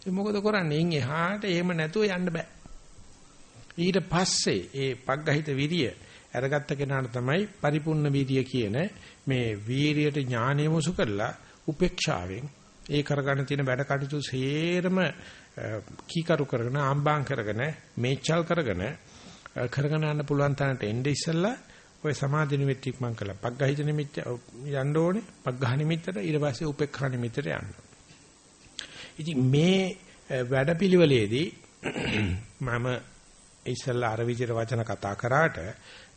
ඒ මොකද කරන්නේ? ඉන් එහාට එහෙම නැතුව යන්න බෑ. ඊට පස්සේ ඒ පග්ගහිත විරිය අරගත්ත කෙනාට තමයි පරිපූර්ණ විරිය කියන මේ වීරියට ඥානය මුසු කරලා උපේක්ෂාවෙන් ඒ කරගන්න තියෙන වැඩ කටයුතු සේරම කීකරු කරගෙන ආම්බාම් කරගෙන මේචල් කරගෙන කරගෙන යන්න පුළුවන් තැනට එnde ඉස්සෙල්ලා ඔය සමාධි නිමිත්ත ඉක්මන් කළා. පග්ගහිත නිමිත්ත යන්න ඕනේ. පග්ගහ නිමිත්තට ඊට පස්සේ උපේක්ඛා නිමිත්තට යන්න. ඉතින් මේ වැඩපිළිවෙලේදී මම ඉස්සල්ලා අර විදිහට වචන කතා කරාට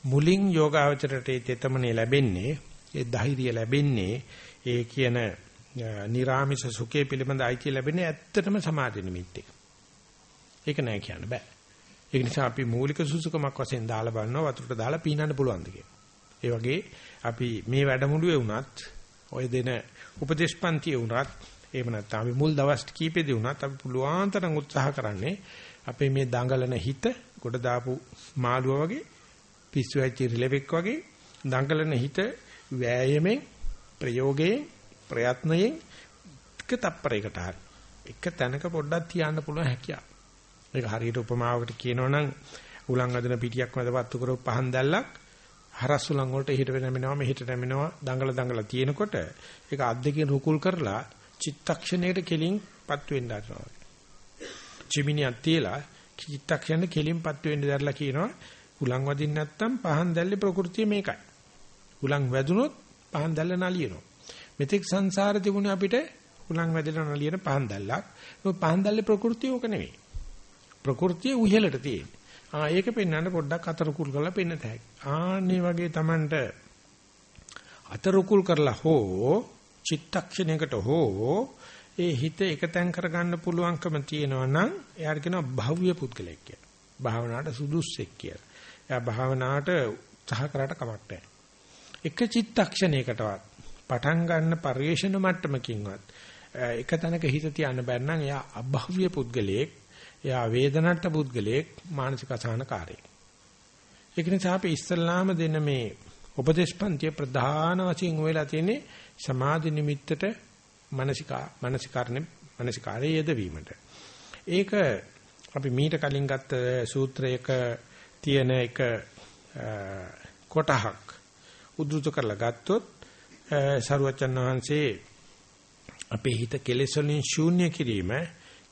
මුලින් යෝගාවචරයට ඒ තෙතමනේ ලැබෙන්නේ ඒ ධෛර්යය ලැබෙන්නේ ඒ කියන නිරාමිෂ සුඛේ පිළිබඳ අයිතිය ලැබෙන්නේ ඇත්තටම සමාධි නිමිත්තේ. ඒක නෑ කියන්න බෑ. ඒක නිසා අපි මූලික සුසුකමක් වශයෙන් දාලා බලනවා වතුරට දාලා පීනන්න පුළුවන්ද ඒ වගේ අපි මේ වැඩමුළුවේ වුණත් ඔය දෙන උපදේශපන්තියේ වුණත් එහෙම නැත්නම් අපි මුල් දවස් කීපෙදී වුණත් අපි පුළුවන් තරම් උත්සාහ කරන්නේ අපේ මේ දඟලන හිත කොට දාපු මාළුවා වගේ පිස්සු ඇච්ච රිලෙවෙක් වගේ දඟලන හිත වෑයමෙන් ප්‍රයෝගයෙන් ප්‍රයත්නයෙන් එක තප්පරයකට හරි. එක තැනක පොඩ්ඩක් තියන්න පුළුවන් හැකියාව. ඒක හරියට උපමාවකට කියනවනම් උලන් අදන පිටියක් මැද පත්තු කරව පහන් දැල්ලක් හරස් උලන් වලට හිට වෙනමිනවා මෙහිට නැමිනවා දඟල දඟල තියෙනකොට ඒක අද්දකින් රුකුල් කරලා චිත්තක්ෂණයට කෙලින් පත් වෙන්න ගන්නවා. චිමිනියක් තියලා චිත්තක්ෂණයට කෙලින් පත් වෙන්න දැරලා කියනවා. හුලං වදින්න නැත්නම් පහන් දැල්ලේ ප්‍රകൃතිය මේකයි. හුලං වැදුනොත් පහන් දැල්ල නලියනවා. මෙතෙක් සංසාරේ තිබුණේ අපිට හුලං වැදෙලා නලියන පහන් දැල්ලක්. ඒ පහන් දැල්ලේ ප්‍රകൃතිය ඕක නෙවෙයි. ප්‍රകൃතිය උහෙලට තියෙන. ආ ඒක පෙන්වන්න පොඩ්ඩක් අතරුකුල් කරලා පෙන්න තැයි. ආන්නේ වගේ Tamanට අතරුකුල් කරලා හෝ චිත්තක්ෂණයකට හෝ ඒ හිත එකතෙන් කරගන්න පුළුවන්කම තියෙනවා නම් එයාට කියනවා භව්‍ය පුද්ගලෙක් කියලා. භාවනාවට සුදුස්සෙක් කියලා. එයා භාවනාවට උත්සාහ කරාට කමක් නැහැ. එක චිත්තක්ෂණයකටවත් පටන් ගන්න පරිේශන මට්ටමකින්වත් එක තැනක හිත තියන්න බැන්න නම් එයා අභව්‍ය පුද්ගලයෙක් එයා වේදනට්ට පුද්ගලයෙක් මානසික අසහනකාරයෙක්. ඒක නිසා අපි ඉස්සල්ලාම දෙන මේ උපදේශපන්ති ප්‍රධාන වශයෙන් වෙලා තියෙන්නේ සමාධි නිමිත්තට මානසිකා මානසිකාරණේ මානසිකාරයේ යෙදවීමට. ඒක අපි මීට කලින් ගත්ත සූත්‍රයක තියෙන එක කොටහක් උද්දෘත කරලා ගත්තොත් සරුවචන් වහන්සේ අපේ හිත කෙලෙස් වලින් ශූන්‍ය කිරීම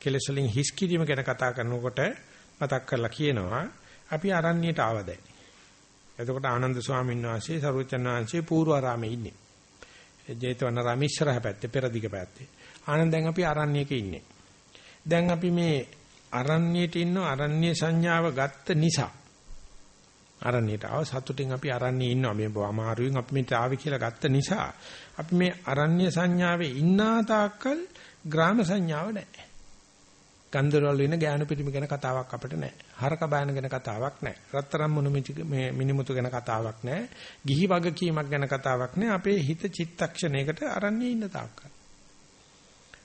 කෙලෙස් වලින් හිස් කිරීම ගැන කතා කරනකොට මතක් කරලා කියනවා අපි අරණ්‍යයට ආවද. එතකොට ආනන්ද ස්වාමීන් වහන්සේ සරුවචන් වහන්සේ පූර්වාරාමේ ඉන්නේ. ජේතවනාරාමේ ඉස්සරහ පැත්තේ පෙරදිග පැත්තේ. ආනන්ද දැන් අපි අරණ්‍යයක ඉන්නේ. දැන් අපි මේ අරණ්‍යයට ඉන්න අරණ්‍ය සංඥාව ගත්ත නිසා අරණ්‍යයට ආව සතුටින් අපි අරණ්‍යයේ ඉන්නවා මේ අමාරුවෙන් අපි මෙතන ආවේ කියලා ගත්ත නිසා අපි මේ අරණ්‍ය සංඥාවේ ඉන්නා තාක්කල් ග්‍රාම සංඥාව නැහැ. ගන්දරවල වෙන ගෑනු පිටිම ගැන කතාවක් අපිට නැහැ. හරක බයන ගැන කතාවක් නැහැ. රත්තරන් මොන මේ මිනිමුතු ගැන කතාවක් නැහැ. ගිහි වගකීමක් ගැන කතාවක් නැහැ. අපේ හිත චිත්තක්ෂණයකට අරණ්‍යයේ ඉන්න තාක්කල්.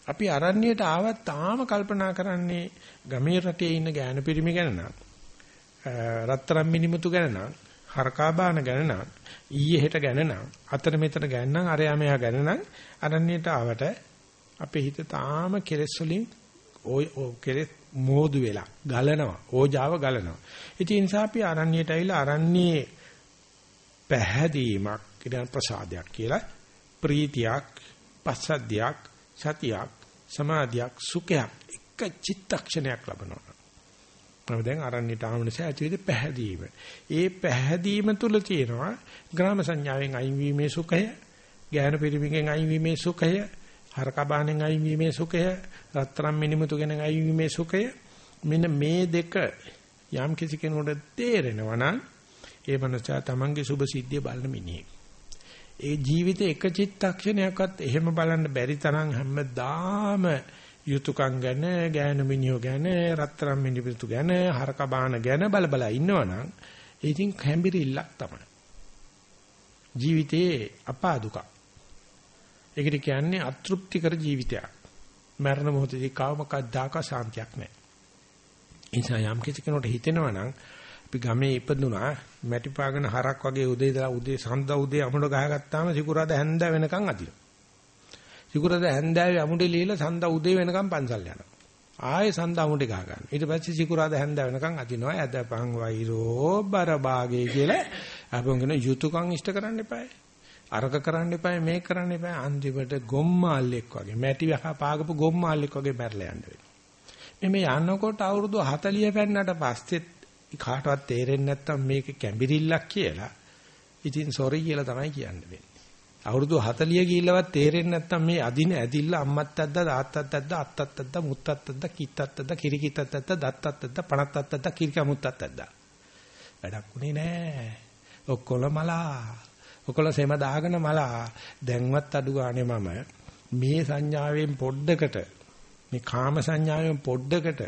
අපි අරණ්‍යයට ආවත් තාම කල්පනා කරන්නේ ගමේ රටේ ඉන්න ගෑනු පිරිමි ගැන නම් රත්තරන් මිනිමුතු ගැන නම් හරකා බාන ගැන නම් ඊයේ හෙට ගැන නම් අතර මෙතන ගැන නම් අරයා මෙහා ගැන නම් අරණ්‍යයට ආවට අපේ හිත තාම කෙලෙස් වලින් ඔය කෙලෙස් මෝදු වෙලා ගලනවා. ඕජාව ගලනවා. ඉතින් ඒ නිසා අපි අරණ්‍යයට ඇවිල්ලා අරණ්‍යයේ පැහැදීමක් කියන ප්‍රසාදයක් කියලා ප්‍රීතියක් පස්සද්ධියක් සතියක් සමාධියක් සුඛයක් එක චිත්තක්ෂණයක් ලබනවා. මම දැන් අරණ්‍යට ආව නිසා ඇතිවෙද පැහැදීම. ඒ පැහැදීම තුල තියෙනවා ග්‍රාම සංඥාවෙන් අයින් වීමේ සුඛය, ඥාන පිරිමිගෙන් අයින් වීමේ සුඛය, හරකබානෙන් අයින් වීමේ සුඛය, රත්තරන් මිනිමුතු ගැන අයින් වීමේ සුඛය. මෙන්න මේ දෙක යම් කිසි කෙනෙකුට තේරෙනවා නම් ඒ මනසා තමන්ගේ සුභ සිද්ධිය බලන මිනිහෙක්. ඒ ජීවිතේ එක චිත්තක්ෂණයක්වත් එහෙම බලන්න බැරි තරම් හැමදාම යුතුයකම් ගැන, ගෑනු මිනිහෝ ගැන, රත්තරන් මිනිපිතු ගැන, හරක බාන ගැන බල බල ඉන්නවනම් ඉතින් කැම්බිරිල්ලක් තමයි. ජීවිතේ අපාදුක. ඒකට කියන්නේ අතෘප්තිකර ජීවිතයක්. මරණ මොහොතදී කවමකද්දාක ශාන්තියක් නැහැ. ඒ නිසා යම් කිසි කෙනෙකුට හිතෙනවා නම් අපි ගමේ ඉපදුනා මැටි පාගන හරක් වගේ උදේ ඉඳලා උදේ සඳ උදේ අමුඩ ගහගත්තාම සිකුරාද හැන්ද වෙනකන් අදිනවා. සිකුරද හැන්දෑවේ අමුඩේ ලියලා සඳ උදේ වෙනකම් පන්සල් යනවා. ආයේ සඳ අමුඩේ ගහ ගන්න. ඊට පස්සේ සිකුරාද හැන්දෑ වෙනකම් අදිනවා. ඇදපන් වෛරෝ බරබාගේ කියලා අපෙන් කියන යුතුයකම් ඉෂ්ට කරන්න එපායි. අරක කරන්න එපායි මේක කරන්න එපායි. අන්තිමට ගොම්මාල්ලෙක් වගේ මැටි වහ පාගපු ගොම්මාල්ලෙක් වගේ මැරලා යන්න වෙනවා. මේ යනකොට අවුරුදු 40 පෙන්නට පස්සෙත් කාටවත් තේරෙන්නේ නැත්තම් මේක කැඹිරිල්ලක් කියලා. ඉතින් සෝරි කියලා තමයි කියන්නේ. අවුරුදු 40 ගිහිල්ලවත් තේරෙන්නේ නැත්තම් මේ අදින ඇදිල්ල අම්මත් ඇද්ද තාත්තත් ඇද්ද අත්තත් ඇද්ද මුත්තත් ඇද්ද කිත්තත් ඇද්ද කිරිකිතත් ඇද්ද දත්තත් ඇද්ද පණත් ඇද්ද කිරිකමුත්තත් ඇද්ද වැඩක් උනේ නෑ. ඔක්කොල මලා. ඔක්කොල සෙම දාගෙන මලා. දැන්වත් අඩු ගානේ මම මේ සංඥාවෙන් පොඩ්ඩකට මේ කාම සංඥාවෙන් පොඩ්ඩකට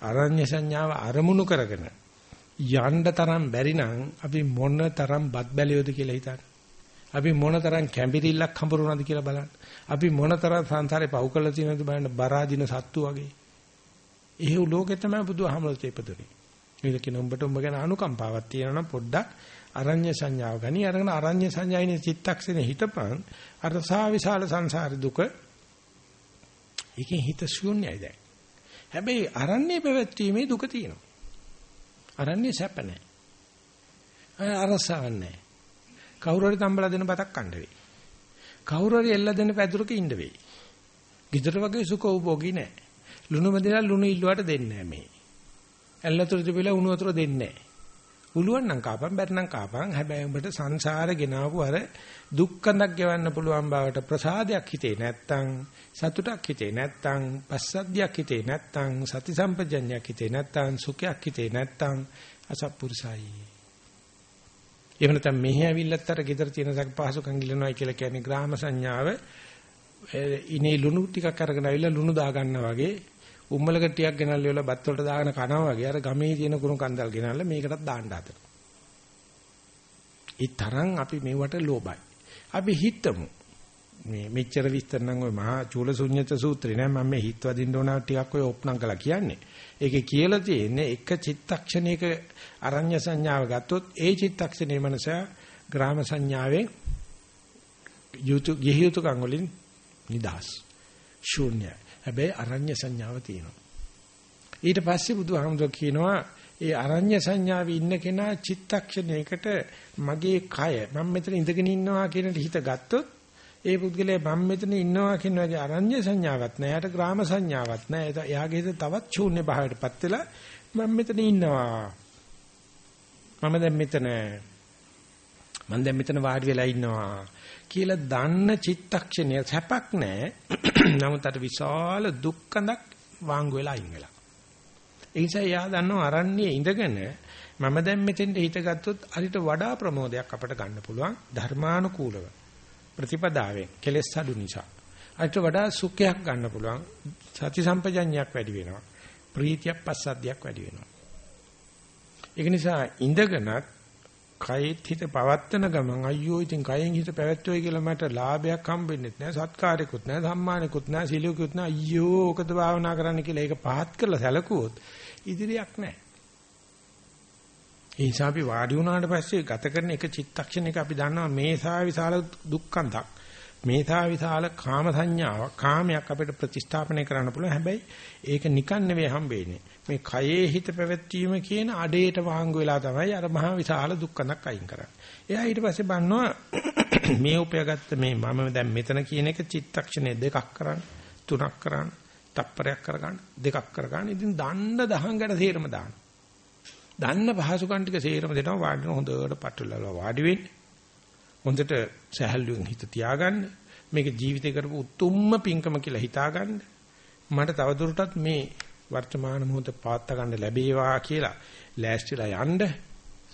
අරඤ්‍ය සංඥාව අරමුණු කරගෙන යන්න තරම් බැරි නම් අපි මොන තරම් බත් බැලියොද කියලා හිතන්න. අපි මොනතරම් කැඹිරිල්ලක් හඹරුණාද කියලා බලන්න. අපි මොනතරම් සංසාරේ පව් කළා තියෙනවද බලන්න බරාදින සත්තු වගේ. එහෙව් ලෝකෙ තමයි බුදුහාමරට ඉපදුනේ. මේක කියන උඹට උඹ ගැන අනුකම්පාවක් තියෙනවා නම් පොඩ්ඩක් අරඤ්‍ය සංඥාව ගනි අරගෙන අරඤ්‍ය සංඥායිනේ චිත්තක්ෂණේ හිතපන් අර සා විශාල සංසාර දුක ඒකෙන් හිත ශූන්‍යයි දැන්. හැබැයි අරණ්‍ය පැවැත්වීමේ දුක තියෙනවා. අරණ්‍ය සැප නැහැ. අරසාවක් නැහැ. කවුරු හරි තම්බලා දෙන බතක් කන්න වෙයි. කවුරු හරි එල්ල දෙන පැදුරක ඉන්න වෙයි. ගිදර වගේ සුඛ උපෝගී නැහැ. ලුණු මැදලා ලුණු ඉල්ලුවට දෙන්නේ නැහැ මේ. ඇල්ලතර තිබිලා උණු වතුර දෙන්නේ නැහැ. උළුවන් නම් කාපන් බැරනම් කාපන් හැබැයි උඹට සංසාරේ ගෙනාවු අර දුක්ඛඳක් ගෙවන්න පුළුවන් බවට ප්‍රසාදයක් හිතේ නැත්තම් සතුටක් හිතේ නැත්තම් පස්සද්ධියක් හිතේ නැත්තම් සති සම්පජඤ්ඤයක් හිතේ නැත්තම් සුඛයක් හිතේ නැත්තම් අසප්පුරුසයි එහෙම නැත්නම් මෙහි ඇවිල්ලත් අර ගෙදර තියෙන සක් පහසුකම් ගිලනවා කියලා කියන්නේ ග්‍රාම සංඥාව ඉනේ ලුණු ටිකක් අරගෙන ආවිල්ලා ලුණු දා ගන්නවා වගේ උම්මලක ටිකක් ගෙනල්ලා වල බත් වලට දාගෙන කනවා වගේ අර ගමේ තියෙන කුණු කන්දල් ගෙනල්ලා මේකටත් දාන්න හදන. ඒ තරම් අපි මේවට ලෝභයි. අපි හිතමු මේ මෙච්චර විස්තර නම් ඔය මහා චූලසුඤ්ඤත සූත්‍රේ නෑ. මම මේ හිත වදින්න ඕන ටිකක් ඔය ඔප්නම් කළා කියන්නේ. ඒකේ කියලා තියෙන්නේ එක චිත්තක්ෂණයක අරඤ්‍ය සංඥාව ගත්තොත් ඒ චිත්තක්ෂණේ මනස ග්‍රාම සංඥාවෙන් යුතු ගිහියුතුකම් වලින් නිදහස්. ශූන්‍ය හැබැයි අරඤ්‍ය සංඥාව තියෙනවා. ඊට පස්සේ බුදුහාමුදුරුවෝ කියනවා ඒ අරඤ්‍ය සංඥාවේ ඉන්න කෙනා චිත්තක්ෂණයකට මගේ කය. මම මෙතන ඉඳගෙන ඉන්නවා කියන හිත ගත්තොත් ඒ පුද්ගලයා මම මෙතන ඉන්නවා කියන වගේ අරඤ්‍ය සංඥාවක් නැහැ. එයාට ග්‍රාම සංඥාවක් නැහැ. එයාගේ හිත තවත් ශූන්‍ය භාවයටපත් වෙලා මම මෙතන ඉන්නවා. මම දැන් මෙතන මම දැන් මෙතන වාඩි වෙලා ඉන්නවා කියලා දන්න චිත්තක්ෂණය සැපක් නැහැ. නමුත් අර විශාල දුක්ඛඳක් වාංගු වෙලා අයින් වෙලා. ඒ නිසා යා දන්නවා අරන්නේ ඉඳගෙන මම දැන් මෙතෙන්ට හිත ගත්තොත් අරිට වඩා ප්‍රමෝදයක් අපට ගන්න පුළුවන් ධර්මානුකූලව ප්‍රතිපදාවෙන් කෙලෙස් අඩු නිසා. අරිට වඩා සුඛයක් ගන්න පුළුවන්. සති සම්පජඤ්ඤයක් වැඩි වෙනවා. ප්‍රීතියක් පස්සද්ධියක් වැඩි වෙනවා. ඒක නිසා ඉඳගෙනත් කයෙත් හිත පවත්තන ගමන් අයියෝ ඉතින් කයෙන් හිත පැවැත්වුවයි කියලා මට ලාභයක් හම්බෙන්නේ නැහැ සත්කාරයක්වත් නැහැ සම්මානයක්වත් නැහැ සිලියකුත් නැහැ අයියෝ ඔකද භාවනා කරන්න කියලා ඒක පහත් කරලා සැලකුවොත් ඉදිරියක් නැහැ ඒ නිසා අපි වාඩි වුණාට පස්සේ ගත කරන එක චිත්තක්ෂණයක අපි දන්නවා මේසා විශාල දුක්ඛන්තක් මේසා විශාල කාම සංඥාවක් කාමයක් අපිට ප්‍රතිස්ථාපනය කරන්න පුළුවන් හැබැයි ඒක නිකන් නෙවෙයි හම්බෙන්නේ මේ කයේ හිත පැවැත්වීම කියන අඩේට වාංගු වෙලා තමයි අර මහා විශාල දුක්ඛනක් අයින් කරන්නේ. එයා ඊට පස්සේ බannනවා මේ උපයාගත්ත මේ මම දැන් මෙතන කියන එක චිත්තක්ෂණය දෙකක් කරන්න, තුනක් කරන්න, තප්පරයක් කරගන්න, දෙකක් කරගන්න. ඉතින් දණ්ඩ දහංගට සේරම දාන්න. දන්න පහසුකම් ටික සේරම දෙනවා වාඩින හොඳට පටලලා වාඩි වෙන්න. හොඳට සහැල්ලුවෙන් හිත තියාගන්න. මේක ජීවිතේ කරපු උතුම්ම පිංකම කියලා හිතාගන්න. මට තවදුරටත් මේ වර්තමාන මොහොත පාත්ත ගන්න ලැබේවා කියලා ලෑස්තිලා යන්න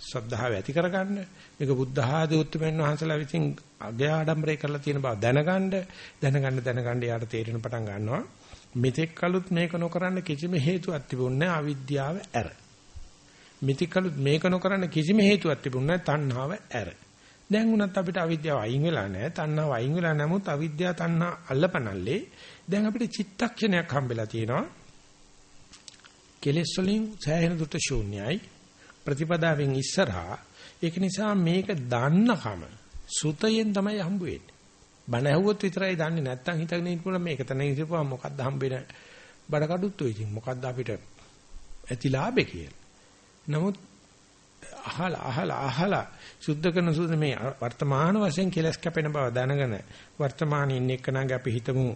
ශ්‍රද්ධාව ඇති කරගන්න මේක බුද්ධ ආදී උත්තරමන් වහන්සලා විසින් අගය ආඩම්බරේ කරලා තියෙන බව දැනගන්න දැනගන්න දැනගන්න යාට තේරෙන පටන් ගන්නවා මෙතෙක් කලුත් මේක නොකරන්න කිසිම හේතුවක් තිබුණේ අවිද්‍යාව ඇර මෙතෙක් කලුත් මේක නොකරන්න කිසිම හේතුවක් තිබුණේ තණ්හාව ඇර. දැන් උනත් අපිට අවිද්‍යාව අයින් වෙලා නැහැ. තණ්හාව අයින් වෙලා නැමුත් අවිද්‍යාව තණ්හා අල්ලපනල්ලේ. දැන් අපිට චිත්තක්ෂණයක් හම්බෙලා තියෙනවා. කෙලෙස් වලින් සෑහෙන දුරට ශූන්‍යයි. ප්‍රතිපදාවෙන් ඉස්සරහා. ඒක නිසා මේක දන්නකම සුතයෙන් තමයි හම්බ වෙන්නේ. බණ ඇහුවොත් විතරයි දන්නේ නැත්තම් හිතගෙන ඉන්නකොට මේක තන ඉතිපුවා මොකද්ද හම්බෙන බඩ කඩුත්තු ඉතින් මොකද්ද අපිට ඇති ලාභේ කියලා. නමුත් අහලා අහලා අහලා සුද්ධ කරන සුද්ධ මේ වර්තමාන වශයෙන් කෙලස් කැපෙන බව දැනගෙන වර්තමානයේ ඉන්න එක්කනගේ අපි හිතමු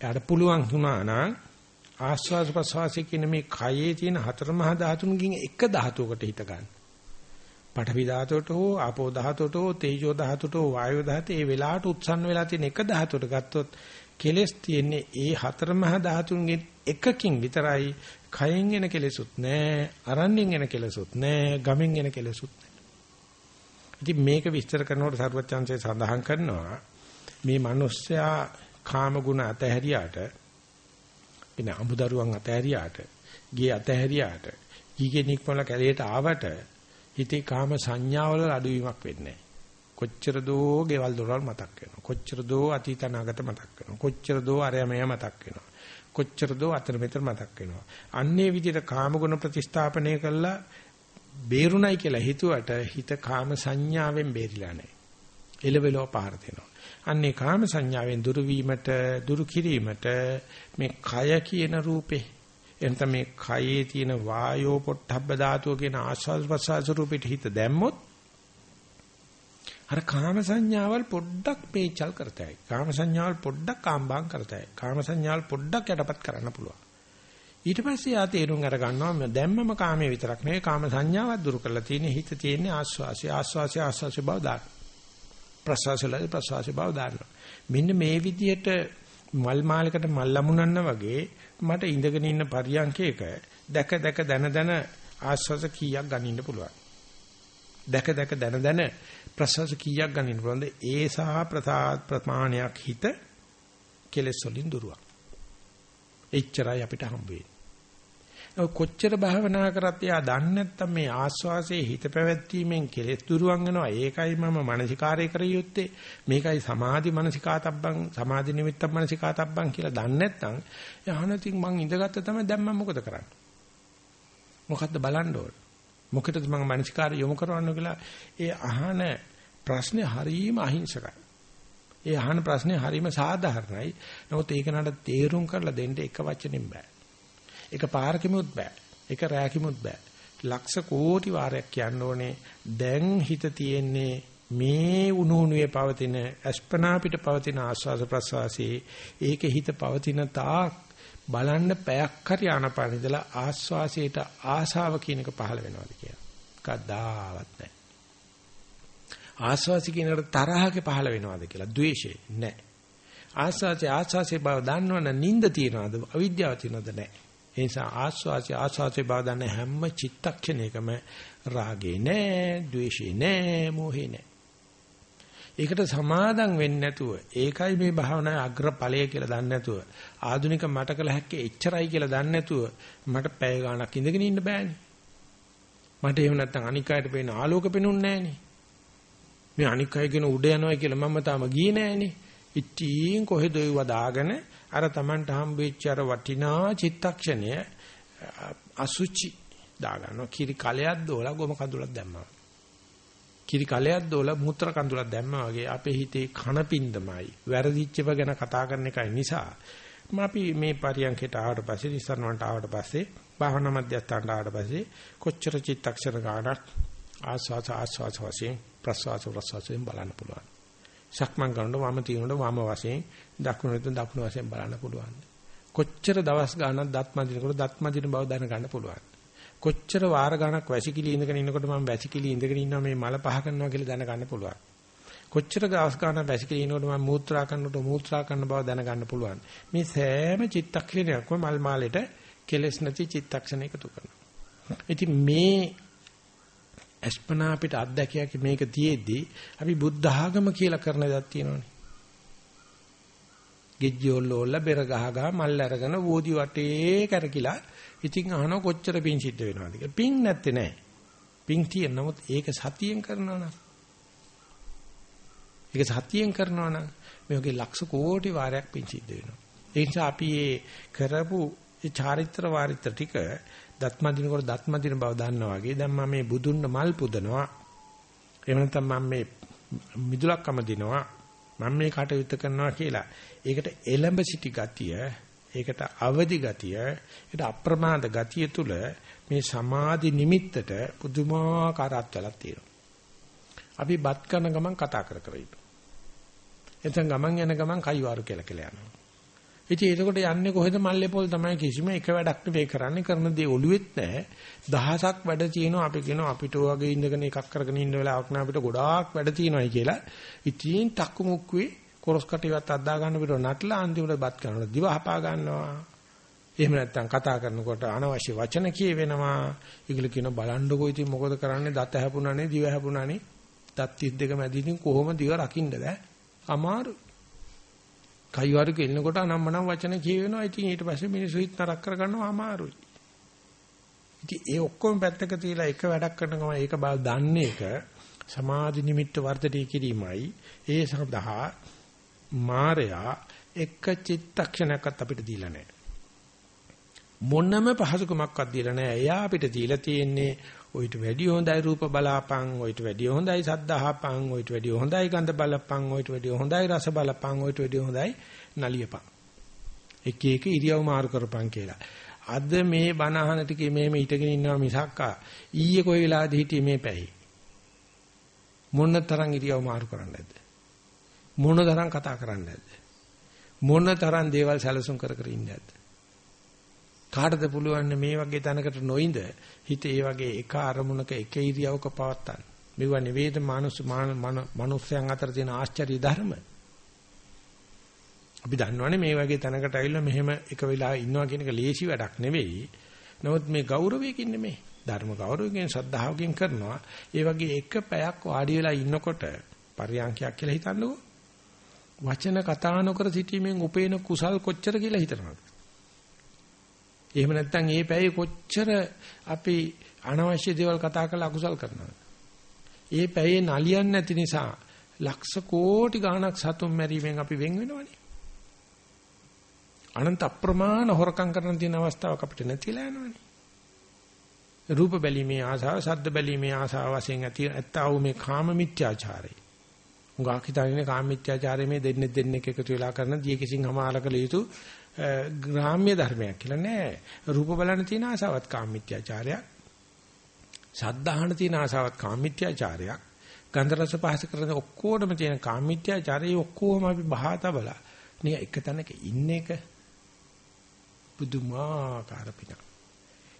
එයාට පුළුවන් වුණා නම් ආස්වාද ප්‍රසවාසයේ කියන මේ කයේ තියෙන හතර මහා ධාතුන්ගෙන් එක ධාතුවකට හිත ගන්න. පඨවි ධාතුවට හෝ ආපෝ ධාතුවට හෝ තේජෝ ධාතුවට හෝ වායෝ ධාතුවේ ඒ වෙලාවට උත්සන්න වෙලා තියෙන එක ධාතුවට ගත්තොත් කෙලස් තියෙන්නේ ඒ හතර මහා ධාතුන්ගෙන් එකකින් විතරයි කයෙන් එන කෙලෙසුත් නැහැ අරන්යෙන් එන කෙලෙසුත් නැහැ ගමෙන් එන කෙලෙසුත් නැහැ ඉතින් මේක විස්තර කරනකොට සරුවචාන්සේ සඳහන් කරනවා මේ මිනිස්සයා කාම ගුණ අතහැරියාට එන අමුදරුවන් අතහැරියාට, ගේ අතහැරියාට, ඊගේ නික්මල කැලේට ආවට හිතේ කාම සංඥාවල අඩුවීමක් වෙන්නේ කොච්චර දෝ ගෙවල් දොරවල් මතක් වෙනවා. කොච්චර දෝ අතීත අනාගත මතක් වෙනවා. කොච්චර දෝ අරයමය මතක් වෙනවා. කොච්චර දෝ අතර මෙතර මතක් වෙනවා. අන්නේ විදිහට කාම ගුණ ප්‍රතිස්ථාපනය කළා බේරුණයි කියලා හිතුවට හිත කාම සංඥාවෙන් බේරිලා නැහැ. එලවෙලව පහර දෙනවා. අන්නේ කාම සංඥාවෙන් දුරු වීමට දුරු කිරීමට මේ කය කියන රූපේ එතන මේ කයේ තියෙන වායෝ පොට්ටබ්බ ධාතුව කියන ආස්වාද ප්‍රසආස රූපෙට හිත දැම්මොත් අර කාම සංඥාවල් පොඩ්ඩක් මේචල් කරතයි. කාම සංඥාවල් පොඩ්ඩක් කාම්බාම් කරතයි. කාම සංඥාවල් පොඩ්ඩක් යටපත් කරන්න පුළුවන්. ඊට පස්සේ ආ තේරුම් අර ගන්නවා දැම්මම කාමයේ විතරක් නෙවෙයි කාම සංඥාවක් දුරු කරලා තියෙන හිත තියෙන ආස්වාසිය ආස්වාසිය ආස්වාසිය බව දාන්න. ප්‍රසවාසලයි ප්‍රසවාසය බව දාන්නවා. මෙන්න මේ විදිහට මල් මාලයකට මල් ලැබුණන්න වගේ මට ඉඳගෙන ඉන්න පරියන්කේක දැක දැක දන දන ආස්වාස කීයක් ගන්න පුළුවන්. දැක දැක දන දන ප්‍රසවාස කීයක් ගන්න පුළුවන්ද? ඒ සහ ප්‍රමාණයක් හිත කෙලෙස් වලින් දුරුවක්. එච්චරයි අපිට හම්බ වෙන්නේ. කොච්චර භාවනා කරත් එයා දන්නේ නැත්තම් මේ ආස්වාසේ හිත පැවැත්වීමෙන් කෙලෙස් දුරුවන් වෙනවා. ඒකයි මම මානසිකාරය කර යුත්තේ. මේකයි සමාධි මානසිකාතබ්බන් සමාධි නිමිත්තම් මානසිකාතබ්බන් කියලා දන්නේ නැත්තම් යහනතින් මං ඉඳගත්ත තමයි දැන් මම මොකද කරන්නේ? මොකද්ද බලන්න ඕන? මොකටද මම මානසිකාරය යොමු කරවන්න කියලා ඒ අහන ප්‍රශ්නේ හරීම අහිංසකයි. ඒ අහන ප්‍රශ්නේ හරීම සාධාරණයි. නමුත් ඒක නට තේරුම් කරලා දෙන්න එක වචනින් බෑ. ඒක පාරකිමුත් බෑ. ඒක රැකිමුත් බෑ. ලක්ෂ කෝටි වාරයක් කියන්න ඕනේ දැන් හිත තියෙන්නේ මේ උණුහුණුවේ පවතින අස්පනා පිට පවතින ආස්වාස ප්‍රසවාසී ඒකේ හිත පවතින තාක් බලන්න පැයක් හරි ආනපාන ඉඳලා ආස්වාසයට ආසාව කියන එක පහළ වෙනවාද කියලා. කද්දාවත් නැහැ. ආස්වාසි කියනකට තරහක පහළ වෙනවාද කියලා. ද්වේෂය නැහැ. ආස්වාසය ආස්වාසේ බව දන්නවනම් නිින්ද තියනවාද? අවිද්‍යාව තියනවද නැහැ. ඒ නිසා ආස්වාසි ආස්වාසේ බව දන්න හැම චිත්තක්ෂණයකම රාගේ නෑ, ద్వේෂේ නෑ, මෝහේ නෑ. ඒකට සමාදම් වෙන්නේ නැතුව ඒකයි මේ භාවනාවේ අග්‍රඵලය කියලා දන්නේ නැතුව ආධුනික මට කළ හැක්කේ එච්චරයි කියලා දන්නේ නැතුව මට පැය ගාණක් ඉඳගෙන ඉන්න බෑනේ. මට එහෙම නැත්නම් අනික් අයට පේන ආලෝක පෙනුන්නේ නෑනේ. මේ අනික් අය කියන උඩ යනවා කියලා මම තාම ගියේ නෑනේ. ඉතින් කොහෙද ඒව දාගෙන අර Tamanට හම්බෙච්ච අර වටිනා චිත්තක්ෂණය අසුචි දාගන්නවා. කිරි කලයක් දෝලා ගොම කඳුලක් දැම්මා. කිරි කලයක් දෝලා මුත්‍ර කඳුලක් දැම්මා වගේ අපේ හිතේ කන පින්දමයි. වැරදිච්චව ගැන කතා කරන එකයි නිසා අපි මේ පරියන්කයට ආවට පස්සේ ඉස්සරවන්ට ආවට පස්සේ භාවනා මධ්‍යස්ථානට ආවට පස්සේ කොච්චර චිත්තක්ෂර ගානක් ආස්වාස ආස්වාස වශයෙන් ප්‍රස්වාස ප්‍රස්වාසයෙන් බලන්න පුළුවන්. සක්මන් කරනකොට වම තියනකොට වම වශයෙන් දකුණට දකුණු වශයෙන් බලන්න පුළුවන්. කොච්චර දවස් ගානක් දත් මදිනකොට දත් මදින බව දැන ගන්න පුළුවන්. කොච්චර වාර ගානක් වැසිකිලි ඉඳගෙන ඉන්නකොට මම වැසිකිලි ඉඳගෙන ඉන්නවා මේ මල පහ කරනවා කියලා දැන ගන්න පුළුවන්. කොච්චර දවස් ගානක් වැසිකිලි ඉන්නකොට මම මූත්‍රා කරනකොට මූත්‍රා කරන බව දැන ගන්න පුළුවන්. මේ සෑම චිත්තක්ෂණයක්ම මල් මාලෙට කෙලස් නැති චිත්තක්ෂණ එකතු කරනවා. ඉතින් මේ අස්පනා අපිට අත්දැකියක් මේක තියේදී අපි බුද්ධ ආගම කියලා කරන දයක් තියෙනවනේ. ගෙජ්ජෝල්ලෝල්ල බෙර ගහ ගහ මල් අරගෙන වෝදි වටේ කරකිලා ඉතින් අහන කොච්චර පිං සිද්ධ වෙනවද කියලා. පිං නැත්තේ නෑ. පිං තියෙන නමුත් ඒක සතියෙන් කරනවා නම් ඒක සතියෙන් කරනවා නම් මේ වගේ ලක්ෂ කෝටි වාරයක් පිං සිද්ධ වෙනවා. ඒ නිසා අපි මේ කරපු ඒ චාරිත්‍ර වාරිත්‍ර ටික දත්මදිනකොට දත්මදින බව දන්නා වගේ දැන් මම මේ බුදුන්න මල් පුදනවා එහෙම නැත්නම් මම මේ මිදුලක්කම දිනවා මම මේ කටයුත්ත කරනවා කියලා. ඒකට එළඹ සිටි ගතිය ඒකට අවදි ගතිය ඒකට අප්‍රමාද ගතිය තුල මේ සමාධි නිමිත්තට පුදුමාකාර අත්වලක් තියෙනවා. අපි බත් කරන ගමන් කතා කර කර ඉන්නවා එතෙන් ගමන් යන ගමන් කයිවාරු කියලා කියලා යනවා. ඉතින් එතකොට යන්නේ කොහෙද මල්ලේ පොල් තමයි කිසිම එක වැඩක් නෙවෙයි කරන්නේ කරන දේ ඔළුවෙත් නැහැ. දහසක් වැඩ තියෙනවා අපි කියනවා අපිට වගේ ඉඳගෙන එකක් කරගෙන ඉන්න වෙලාවක් නෑ අපිට ගොඩාක් වැඩ තියෙනවායි කියලා. ඉතින් ටක්කු මුක්කුවේ කොරස් කටියවත් අද්දා ගන්න පිට නටලා අන්තිමට බත් කරනවා. දිව හපා ගන්නවා. එහෙම නැත්නම් කතා කරනකොට අනවශ්‍ය වචන කියවෙනවා. ඒගොල්ලෝ කියන බලන්නකෝ ඉතින් මොකද කරන්නේ? දත හැපුණානේ, දිව හැපුණානේ. දත් 32 මැදින් කොහොම දිව රකින්නද? අමාරු. කයිවාරුක එන්නකොට අනම්මනම් වචන කියවෙනවා. ඉතින් ඊට පස්සේ මිනිස්සු හිත නරක කරගන්නවා අමාරුයි. ඉතින් ඒ ඔක්කොම පැත්තක තියලා එක වැඩක් කරන ගමන් ඒක බල දන්නේ එක සමාධි නිමිත්ත වර්ධනය කිරීමයි. ඒ සඳහා මායя එක චිත්තක්ෂණයක්වත් අපිට දීලා නැහැ. මොනම පහසුකමක්වත් දීලා නැහැ. එයා අපිට දීලා තියෙන්නේ ඔයිට වැඩි හොඳයි රූප බලාපං ඔයිට වැඩි හොඳයි සද්ද අහපං ඔයිට වැඩි හොඳයි ගඳ බලපං ඔයිට වැඩි හොඳයි රස බලපං ඔයිට වැඩි හොඳයි නලියපං. එක එක ඉරියව් මාරු කරපං කියලා. අද මේ බණ අහන ටිකේ මෙහෙම හිටගෙන ඉන්නවා මිසක්කා ඊයේ කොයි වෙලාවද හිටියේ මේ පැයි? මොන තරම් ඉරියව් මාරු කරන්නද? මොන තරම් කතා කරන්නද? මොන තරම් දේවල් සැලසුම් කර කර ඉන්නද? කාටද පුළුවන් මේ වගේ තැනකට නොඉඳ හිත ඒ වගේ එක අරමුණක එක ඉරියවක පවත්තන්න. මෙව නෙවේද මානුස් මනුස්සයන් අතර තියෙන ආශ්චර්ය ධර්ම. අපි දන්නවනේ මේ වගේ තැනකට ඇවිල්ලා මෙහෙම එක වෙලාව ඉන්නවා කියන එක ලේසි වැඩක් නෙවෙයි. නමුත් මේ ගෞරවයකින් නෙමෙයි. ධර්ම ගෞරවයෙන් ශ්‍රද්ධාවකින් කරනවා. ඒ වගේ එක පැයක් වාඩි වෙලා ඉන්නකොට පරියන්ඛයක් කියලා හිතන්නකෝ. වචන කතා නොකර සිටීමෙන් උපේන කුසල් කොච්චර කියලා හිතනවද? එහෙම නැත්නම් මේ පැයේ කොච්චර අපි අනවශ්‍ය දේවල් කතා කරලා අකුසල් කරනවද? ඒ පැයේ නලියන්නේ නැති නිසා ලක්ෂ කෝටි ගණනක් සතුන් මැරීමෙන් අපි වෙන් වෙනවනේ. අනන්ත අප්‍රමාණ හොරකම් කරන තියෙන අවස්ථාවක් අපිට නැතිලා යනවනේ. රූප බැලීමේ ආසාව, ශබ්ද බැලීමේ ආසාව වශයෙන් ඇති ඇත්තා වූ මේ කාම මිත්‍යාචාරය. උගා හිතන්නේ කාම මිත්‍යාචාරය මේ දෙන්නේ දෙන්නෙක් එකතු වෙලා කරන දිය කිසිං හමාලකල යුතු ග්‍රාම්‍ය ධර්මයක් කියලා නෑ. රූප බලන්න තියෙන ආසාවත් කාමීත්‍යාචාරයක්. ශබ්දහන තියෙන ආසාවත් කාමීත්‍යාචාරයක්. ගන්ධ රස පහස කරන ඔක්කොටම තියෙන කාමීත්‍යාචාරය ඔක්කොම අපි බහාතබලා නික එක තැනක ඉන්න එක බුදුමාකාර පින.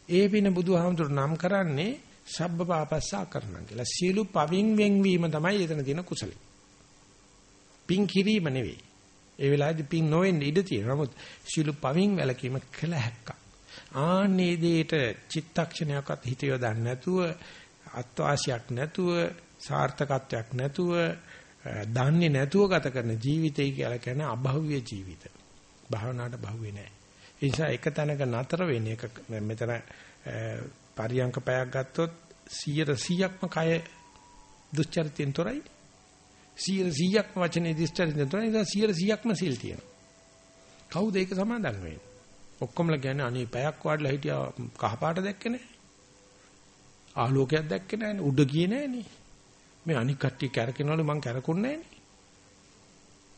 ඒ පින බුදුහාමුදුර නම් කරන්නේ සබ්බ පාපස්සා කරනවා කියලා. සියලු පවින් වෙන්වීම තමයි එතන තියෙන කුසලයි. පින් කිරීම නෙවෙයි. ඒ වෙලාවේදී පින් නොවෙන්න ඉඩ තියෙනවා. නමුත් සිළු පවින් වැලකීම කළ හැක්කක්. ආන්නේ දෙයට චිත්තක්ෂණයක්වත් හිත යොදන්නේ නැතුව අත්වාසියක් නැතුව සාර්ථකත්වයක් නැතුව දන්නේ නැතුව ගත කරන ජීවිතය කියලා කියන්නේ අභව්‍ය ජීවිත. භාවනාවට බහුවේ නැහැ. ඒ නිසා එක තැනක නතර වෙන එක මෙතන පරියංක පැයක් ගත්තොත් 100%ක්ම කය දුස්චරිතෙන් තොරයි. 100%ක්ම වචනේ දුස්චරිතෙන් තොරයි. ඒ නිසා 100%ක්ම සිල් තියෙනවා. කවුද ඒක සමාදන් වෙන්නේ? ඔක්කොමලා කියන්නේ අනේ පැයක් වාඩිලා හිටියා කහපාට දැක්කේ නැහැ. ආලෝකයක් දැක්කේ නැහැ උඩ ගියේ නැහැ මේ අනික් කට්ටිය කැරකෙනවලු මං කැරකුන්නේ නැහැ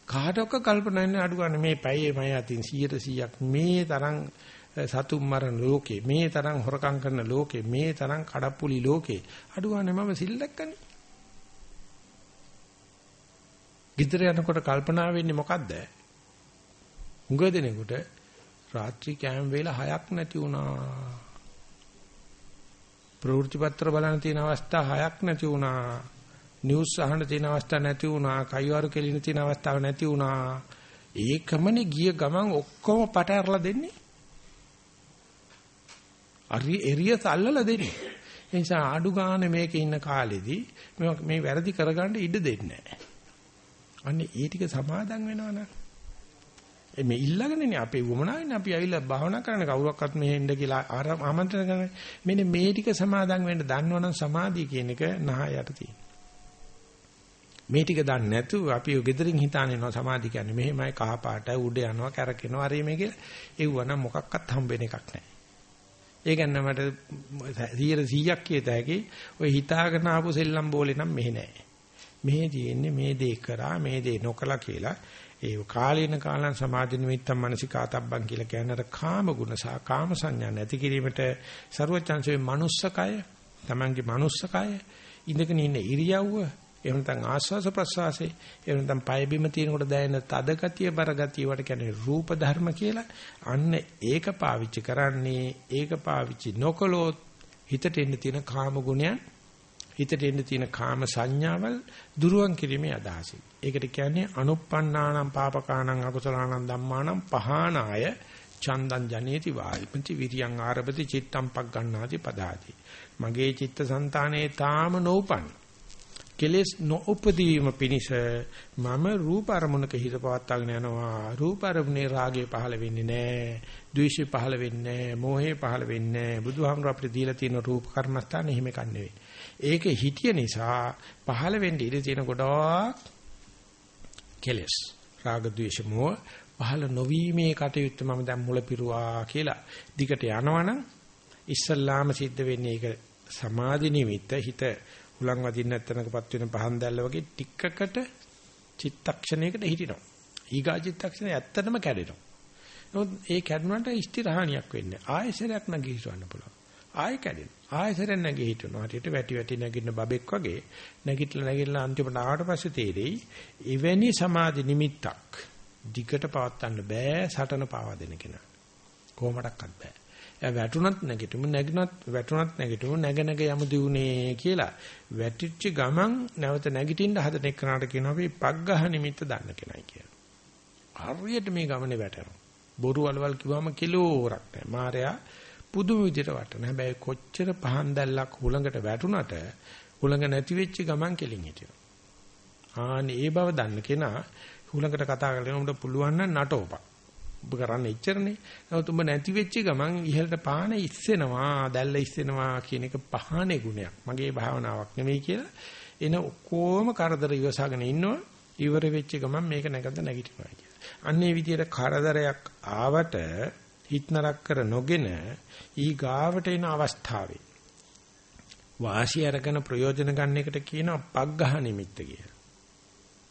කාටවත් කල්පනා නැහැ අඩු ගන්න මේ පැයේ මය අතින් 100%ක් මේ තරම් සතුම් මරණ ලෝකේ මේ තරම් හොරකම් කරන ලෝකේ මේ තරම් කඩප්පුලි ලෝකේ අඩු ගන්න මම සිල් දැක්කනේ. ගිතර යනකොට කල්පනා වෙන්නේ මොකද්ද? උඟ දෙනෙකුට රාත්‍රී කෑම වේල 6ක් නැති වුණා. ප්‍රවෘත්ති පත්‍ර බලන්න තියෙන අවස්ථා හයක් නැති වුණා. නිවුස් අහන්න තියෙන අවස්ථා නැති වුණා. කයිවාරු කෙලින තියෙන අවස්ථාව නැති වුණා. ඒකමනේ ගිය ගමන් ඔක්කොම පට ඇරලා දෙන්නේ. අරි එරිය තල්ලලා දෙන්නේ. ඒ නිසා ආඩු ගානේ මේකේ ඉන්න කාලෙදී මේ වැරදි කරගන්න ඉඩ දෙන්නේ නැහැ. අන්නේ ඒ ටික සමාදන් වෙනවනම් මේ ඉල්ලගෙනනේ අපේ වමනාවෙන්නේ අපි ඇවිල්ලා භාවනා කරන්න කවුරක්වත් මෙහෙ එන්න කියලා ආමන්ත්‍රණ කරන මෙන්න මේ ටික සමාදන් වෙන්න දන්නවනම් සමාධිය කියන එක නහයට තියෙන. මේ ටික දන්නේ නැතුව අපි ගෙදරින් හිතාන යනවා සමාධිය කියන්නේ මෙහෙමයි කහ පාටයි උඩ යනවා කැරකෙනවා අර මේ කියලා ඒවනම් මොකක්වත් හම්බෙන එකක් නැහැ. ඒක නම් මට 100ක් කියත හැකි ඔය හිතාගෙන ආපු සෙල්ලම් බෝලේ නම් මෙහෙ නැහැ. මෙහෙ තියෙන්නේ මේ දේ කරා මේ දේ නොකලා කියලා. ඒ කාලීන කාලං සමාධි නිමිත්තම් මනසිකාතබ්බන් කියලා කියන අර කාම ගුණ සහ කාම සංඥා නැති කිරීමට ਸਰවචන්සේ මනුස්සකය තමන්ගේ මනුස්සකය ඉඳගෙන ඉන්න ඉරියව්ව එහෙම නැත්නම් ආස්වාස ප්‍රසවාසයේ එහෙම නැත්නම් පය බිම තියෙනකොට දැනෙන තද ගතිය බර ගතිය වට කියන්නේ රූප ධර්ම කියලා. අන්න ඒක පාවිච්චි කරන්නේ ඒක පාවිච්චි නොකළොත් හිතට එන්න තියෙන කාම ගුණයන් හිතට එන්න තියෙන කාම සංඥාවල් දුරුවන් කිරීමේ අදහසයි. ඒකට කියන්නේ අනුප්පන්නානම් පාපකානම් අකුසලානම් ධම්මානම් පහානාය චන්දං ජනේති වාල්පති විරියං ආරබති චිත්තම් පක් ගන්නාති පදාති. මගේ චිත්තසංතානේ තාම නෝපන්. කෙලෙස් නොඋපදීම පිණිස මම රූප අරමුණක හිත පවත්වාගෙන යනවා රූප අරමුණේ රාගය පහළ වෙන්නේ නැහැ ද්වේෂය පහළ වෙන්නේ නැහැ මෝහය පහළ වෙන්නේ නැහැ බුදුහාමුදුර අපිට දීලා තියෙන රූප කර්මස්ථාන එහෙම එකක් නෙවෙයි ඒකේ හිටිය නිසා පහළ වෙන්න ඉඩ තියෙන ගොඩාක් කෙලස් රාග ద్వේෂ මොහ පහළ නොවීමේ කටයුත්ත මම දැන් මුල පිරුවා කියලා දිගට යනවනම් ඉස්සල්ලාම සිද්ධ වෙන්නේ ඒක සමාධි නිමිත්ත හිත උලන් වදින්න නැත්නම්කපත් වෙන පහන් දැල්ල වගේ ටිකකට චිත්තක්ෂණයකට හිටිනවා. ඊගා චිත්තක්ෂණය ඇත්තටම කැඩෙනවා. නමුත් ඒ කැඩුනට ස්ථිරහානියක් වෙන්නේ ආයෙසරයක් නැගීසවන්න පුළුවන්. ආයෙ කැඩෙනවා. ආයෙසරෙන් නැගී හිටනවා. හරියට වැටි වැටි නැගින්න බබෙක් වගේ නැගිටලා නැගිටලා අන්තිමට ආවට පස්සේ තේරෙයි එවැනි සමාධි නිමිත්තක් දිගට පවත්වන්න බෑ සටන පාවා දෙන කෙනා. කොහොමඩක්වත් බෑ. එයා වැටුණත් නැගිටුම නැගිනත් වැටුණත් නැගිටුම නැග නැග යමු දියුනේ කියලා වැටිච්ච ගමන් නැවත නැගිටින්න හදන එකනට කියනවා අපි පග්ගහ නිමිත්ත දන්න කෙනයි කියලා. හරියට මේ ගමනේ වැටෙනවා. බොරු වලවල් කිව්වම කිලෝරක් නැහැ. මාර්යා පුදුම විදිහට වටන. හැබැයි කොච්චර පහන් දැල්ලක් හුලඟට වැටුණට හුලඟ නැති වෙච්ච ගමන් කෙලින් හිටිනවා. ආනේ ඒ බව දන්න කෙනා හුලඟට කතා කරලා උඹට පුළුවන් නම් නටෝපක්. ඔබ කරන්නේ එච්චරනේ. නමුත් උඹ නැති වෙච්ච ගමන් ඉහළට පාන ඉස්සෙනවා, දැල්ල ඉස්සෙනවා කියන එක පහනේ ගුණයක්. මගේ භාවනාවක් නෙමෙයි කියලා එන ඔක්කොම කරදර ඉවසාගෙන ඉන්නවා. ඉවර වෙච්ච ගමන් මේක නැගද නැගිටිනවා කියලා. අන්නේ විදියට කරදරයක් ආවට හිත නරක කර නොගෙන ඊ ගාවට එන අවස්ථාවේ වාසිය අරගෙන ප්‍රයෝජන ගන්න එකට කියනවා පග්ඝහ නිමිත්ත කියලා.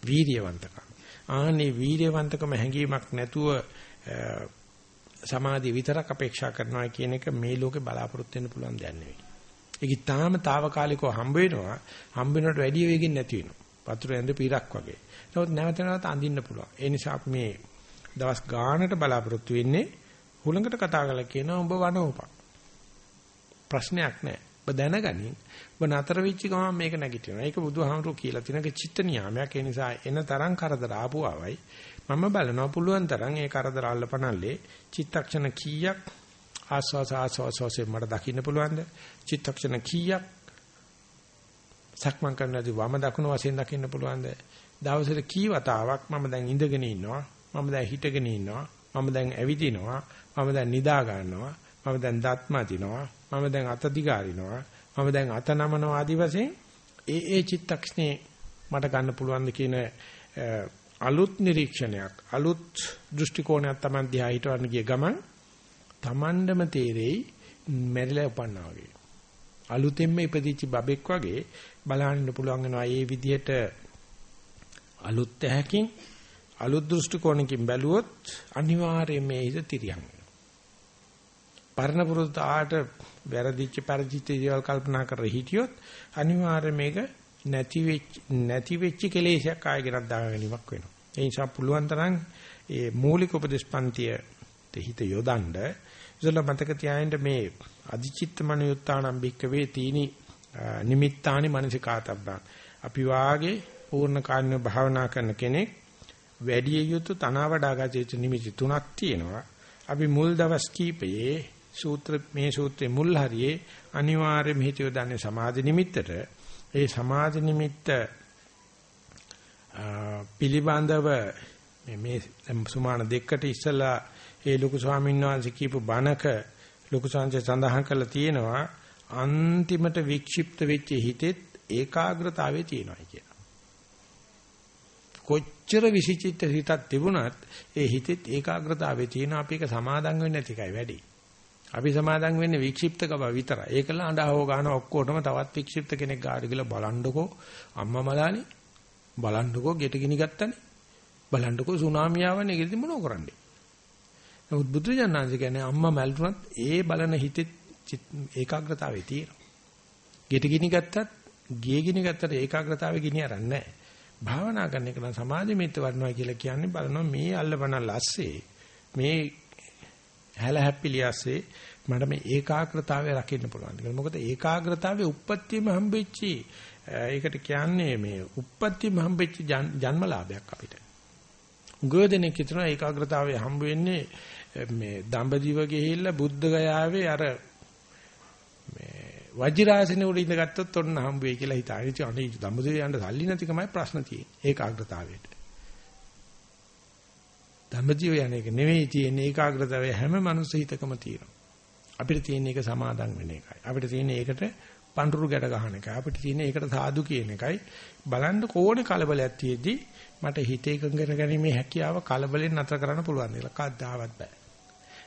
වීර්යවන්තකම. ආනේ වීර්යවන්තකම හැඟීමක් නැතුව සමාධිය විතරක් අපේක්ෂා කරනවා කියන එක මේ ලෝකේ බලාපොරොත්තු වෙන්න පුළුවන් දෙයක් නෙවෙයි. ඒක ඊටාම తాවකාලිකව හම්බ වෙනවා. හම්බ වෙනකොට වැඩි වෙකින් නැති වෙනවා. වතුර ඇඳ පීරක් වගේ. නමුත් නැවත නැවත අඳින්න පුළුවන්. ඒ නිසා මේ දවස් ගානකට බලාපොරොත්තු වෙන්නේ හුලඟට කතා කරලා කියනවා උඹ වනෝපක්. ප්‍රශ්නයක් නැහැ. ඔබ දැනගනින්. ඔබ නතර වෙච්ච ගමන් මේක නැගිටිනවා. ඒක බුදුහාමුදුරුවෝ කියලා තියෙනක චිත්ත නියාමයක්. ඒ නිසා එන තරම් කරදර ආපුවාවයි මම බලනවා පුළුවන් තරම් ඒ කරදර අල්ලපනල්ලේ චිත්තක්ෂණ කීයක් ආස්වාස ආස්වාසයෙන් මට දකින්න පුළුවන්ද? චිත්තක්ෂණ කීයක් සක්මන් කරනදී වම දකුණු වශයෙන් දකින්න පුළුවන්ද? දවසට කී වතාවක් මම දැන් ඉඳගෙන ඉන්නවා මම දැන් හිටගෙන ඉන්නවා මම දැන් ඇවිදිනවා මම දැන් නිදා ගන්නවා මම දැන් දත් මදිනවා මම දැන් අත දිගාරිනවා මම දැන් අත නමනවා ආදි වශයෙන් ඒ ඒ චිත්තක්ෂණේ මට ගන්න පුළුවන් ද කියන අලුත් නිරීක්ෂණයක් අලුත් දෘෂ්ටි කෝණයක් Taman දිහා හිටවන්න ගිය ගමන් Tamandම තේරෙයි මෙරිලා උපන්නා වගේ. අලුතෙන්ම ඉපදිච්ච බබෙක් වගේ බලන්න පුළුවන් වෙනවා මේ විදිහට අලුත් ඇහැකින් අලුත් දෘෂ්ටි කෝණකින් බැලුවොත් අනිවාර්යයෙන් මේ හිත තිරියන් වෙනවා. පරණ පුරුද්දාට වැරදිච්ච පරිචිත දේවල් කල්පනා කර හිටියොත් අනිවාර්යයෙන් මේක නැති වෙච්ච නැති වෙච්ච කෙලෙසයක් ආයෙ ගෙනත් දාගෙන ගැනීමක් වෙනවා. ඒ නිසා පුළුවන් තරම් ඒ මූලික උපදේශපන්තිය හිත යොදන්න ඉතල මතක තියාගන්න මේ අදිචිත්ත මනියුත්තානම් බික්කවේ තීනි නිමිත්තානි මනසිකාතබ්බං අපි වාගේ පූර්ණ කාර්ය භාවනා කරන කෙනෙක් වැඩි යුතු තනවා වඩා ගත යුතු නිමිති තුනක් තියෙනවා. අපි මුල් දවස් කීපයේ සූත්‍ර මේ සූත්‍රයේ මුල් හරියේ අනිවාර්යයෙන්ම හිතියෝ දන්නේ සමාධි නිමිත්තට. ඒ සමාධි නිමිත්ත පිළිබඳව මේ මේ සුමාන දෙකට ඉස්සලා ඒ ලොකු ස්වාමීන් වහන්සේ කියපු බණක ලොකු සංජය සඳහන් කරලා තියෙනවා අන්තිමට වික්ෂිප්ත වෙච්ච හිතෙත් ඒකාග්‍රතාවයේ තියෙනවා කියලා. කොච්චර විසිචිත්ත හිතක් තිබුණත් ඒ හිතෙත් ඒකාග්‍රතාවයේ තියෙන අපි එක සමාදම් වෙන්නේ නැති එකයි වැඩි. අපි සමාදම් වෙන්නේ වික්ෂිප්තකම විතරයි. ඒකල අඬහව ගන්න ඔක්කොටම තවත් වික්ෂිප්ත කෙනෙක් ගාඩ කියලා බලන්නකෝ අම්මා මලානේ බලන්නකෝ ගෙට ගිනි ගත්තනේ. බලන්නකෝ සුනාමිය ආවනේ ඒකෙදි මොනව කරන්නේ? නමුත් බුදුජානනාංශ කියන්නේ අම්මා මැල්ුණත් ඒ බලන හිතේ ඒකාග්‍රතාවයේ තියෙනවා. ගෙට ගිනි ගත්තත් ගියේ ගිනි ගත්තට ඒකාග්‍රතාවයේ ගිනි අරන්නේ නැහැ. භාවනා කරන එක නම් සමාධි මිත්‍ය වඩනවා කියලා කියන්නේ බලනවා මේ අල්ලපන ලස්සේ මේ හැල හැප්පිලි ඇස්සේ මට මේ ඒකාග්‍රතාවය රකින්න පුළුවන්. ඒක මොකද ඒකාග්‍රතාවයේ උප්පත්තියම හම්බෙච්චි ඒකට කියන්නේ මේ උප්පත්තියම හම්බෙච්ච ජන්මලාභයක් අපිට. උගෝදෙනෙක් හිතන ඒකාග්‍රතාවය හම්බ වෙන්නේ මේ දඹදිව ගිහිල්ලා බුද්ධ ගයාවේ අර මේ වජිරාසනේ උඩ ඉඳගත්තොත් ඔන්න හම්බ වෙයි කියලා හිතාගෙන ඉතින් අනේ දඹදිව යන්න සල්ලි නැතිකමයි ප්‍රශ්න තියෙන්නේ ඒකාග්‍රතාවයට. දඹදිව යන එක නෙවෙයි තියෙන්නේ ඒකාග්‍රතාවය හැම මනුස්ස හිතකම තියෙනවා. අපිට තියෙන එක සමාදම් වෙන එකයි. අපිට තියෙන එකට පඳුරු ගැට ගන්න එකයි. අපිට තියෙන එකට සාදු කියන එකයි. බලන්න කෝණේ කලබලයක් තියෙද්දි මට හිත එකඟ කරගැනීමේ හැකියාව කලබලෙන් නතර කරන්න පුළුවන් කියලා කද්දාවත් බෑ.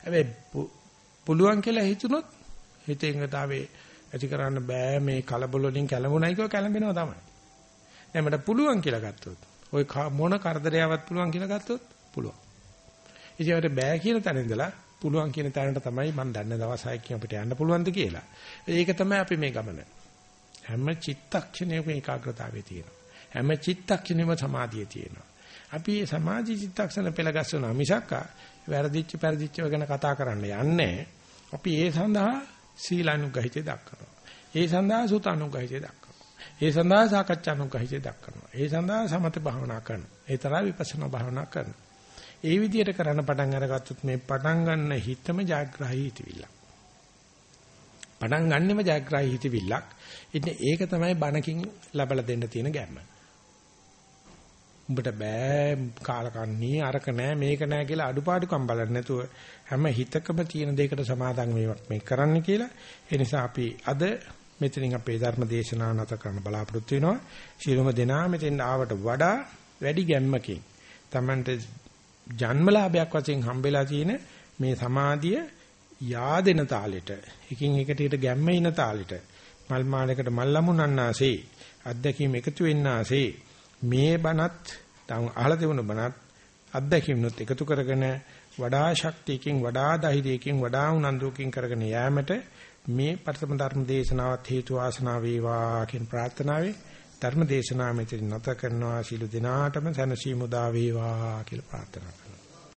හැබැයි පුළුවන් කියලා හිතුනොත් හිත එකඟතාවේ ඇති කරන්න බෑ මේ කලබල වලින් කැළඹුණයි කියව කැළඹෙනවා තමයි. දැන් මට පුළුවන් කියලා ගත්තොත් ওই මොන කරදරයවත් පුළුවන් කියලා ගත්තොත් පුළුවන්. ඉතින් බෑ කියන තැන ඉඳලා පුළුවන් කියන තැනට තමයි මම දන්න දවස් 6කින් අපිට යන්න පුළුවන්ද කියලා. ඒක තමයි අපි මේ ගමන. හැම චිත්තක්ෂණයකම ඒකාග්‍රතාවය තියෙනවා. හැම චිත්තක්ෂණෙම සමාධිය තියෙනවා. අපි මේ සමාධි චිත්තක්ෂණ පෙළ ගැස්සනවා මිසක් වැරදිච්ච පරිදිච්චව ගැන කතා කරන්න යන්නේ. අපි ඒ සඳහා සීලානුගහිතේ දක්වනවා. ඒ සඳහා සුතානුගහිතේ දක්වනවා. ඒ සඳහා සාකච්ඡානුගහිතේ දක්වනවා. ඒ සඳහා සමත භාවනා කරනවා. ඒ තරම් විපස්සනා භාවනා කරනවා. ඒ විදිහට කරන්න පටන් අරගත්තොත් මේ පටන් ගන්න හිතම ජාග්‍රහී හිතවිල්ල. පටන් ගන්නෙම ජාග්‍රහී හිතවිල්ලක්. ඉතින් ඒක තමයි බණකින් ලබලා දෙන්න තියෙන ගැම්ම. උඹට බෑ කාලකන්ණී අරක නෑ මේක නෑ කියලා අඩුපාඩුකම් බලන්න නැතුව හැම හිතකම තියෙන දෙයකට සමාදන් වීමක් මේ කරන්න කියලා. ඒ නිසා අපි අද මෙතනින් අපේ ධර්ම දේශනාව නැත කරන්න බලාපොරොත්තු වෙනවා. ශිරුම දෙනා මෙතෙන් ආවට වඩා වැඩි ගැම්මකින් Tamante ජන්මලාභයක් වශයෙන් හම්බෙලා තියෙන මේ සමාධිය yaadena තාලෙට එකින් එකට ඊට ගැම්ම ඉන තාලෙට මල් මාලයකට මල් ලැබුණාන්නාසේ අත්දැකීම් එකතු වෙන්නාසේ මේ බණත් තම අහලා තිබුණ බණත් අත්දැකීම්නොත් එකතු කරගෙන වඩා ශක්තියකින් වඩා ධෛර්යයකින් වඩා උනන්දුවකින් කරගෙන යෑමට මේ පරතම ධර්ම දේශනාවත් හේතු වාසනා වේවා කියන ප්‍රාර්ථනාවෙන් ධර්ම දේශනාව මෙතන නැත කරනවා. සීල දිනාටම සනසීමු දා වේවා කියලා ප්‍රාර්ථනා කරනවා.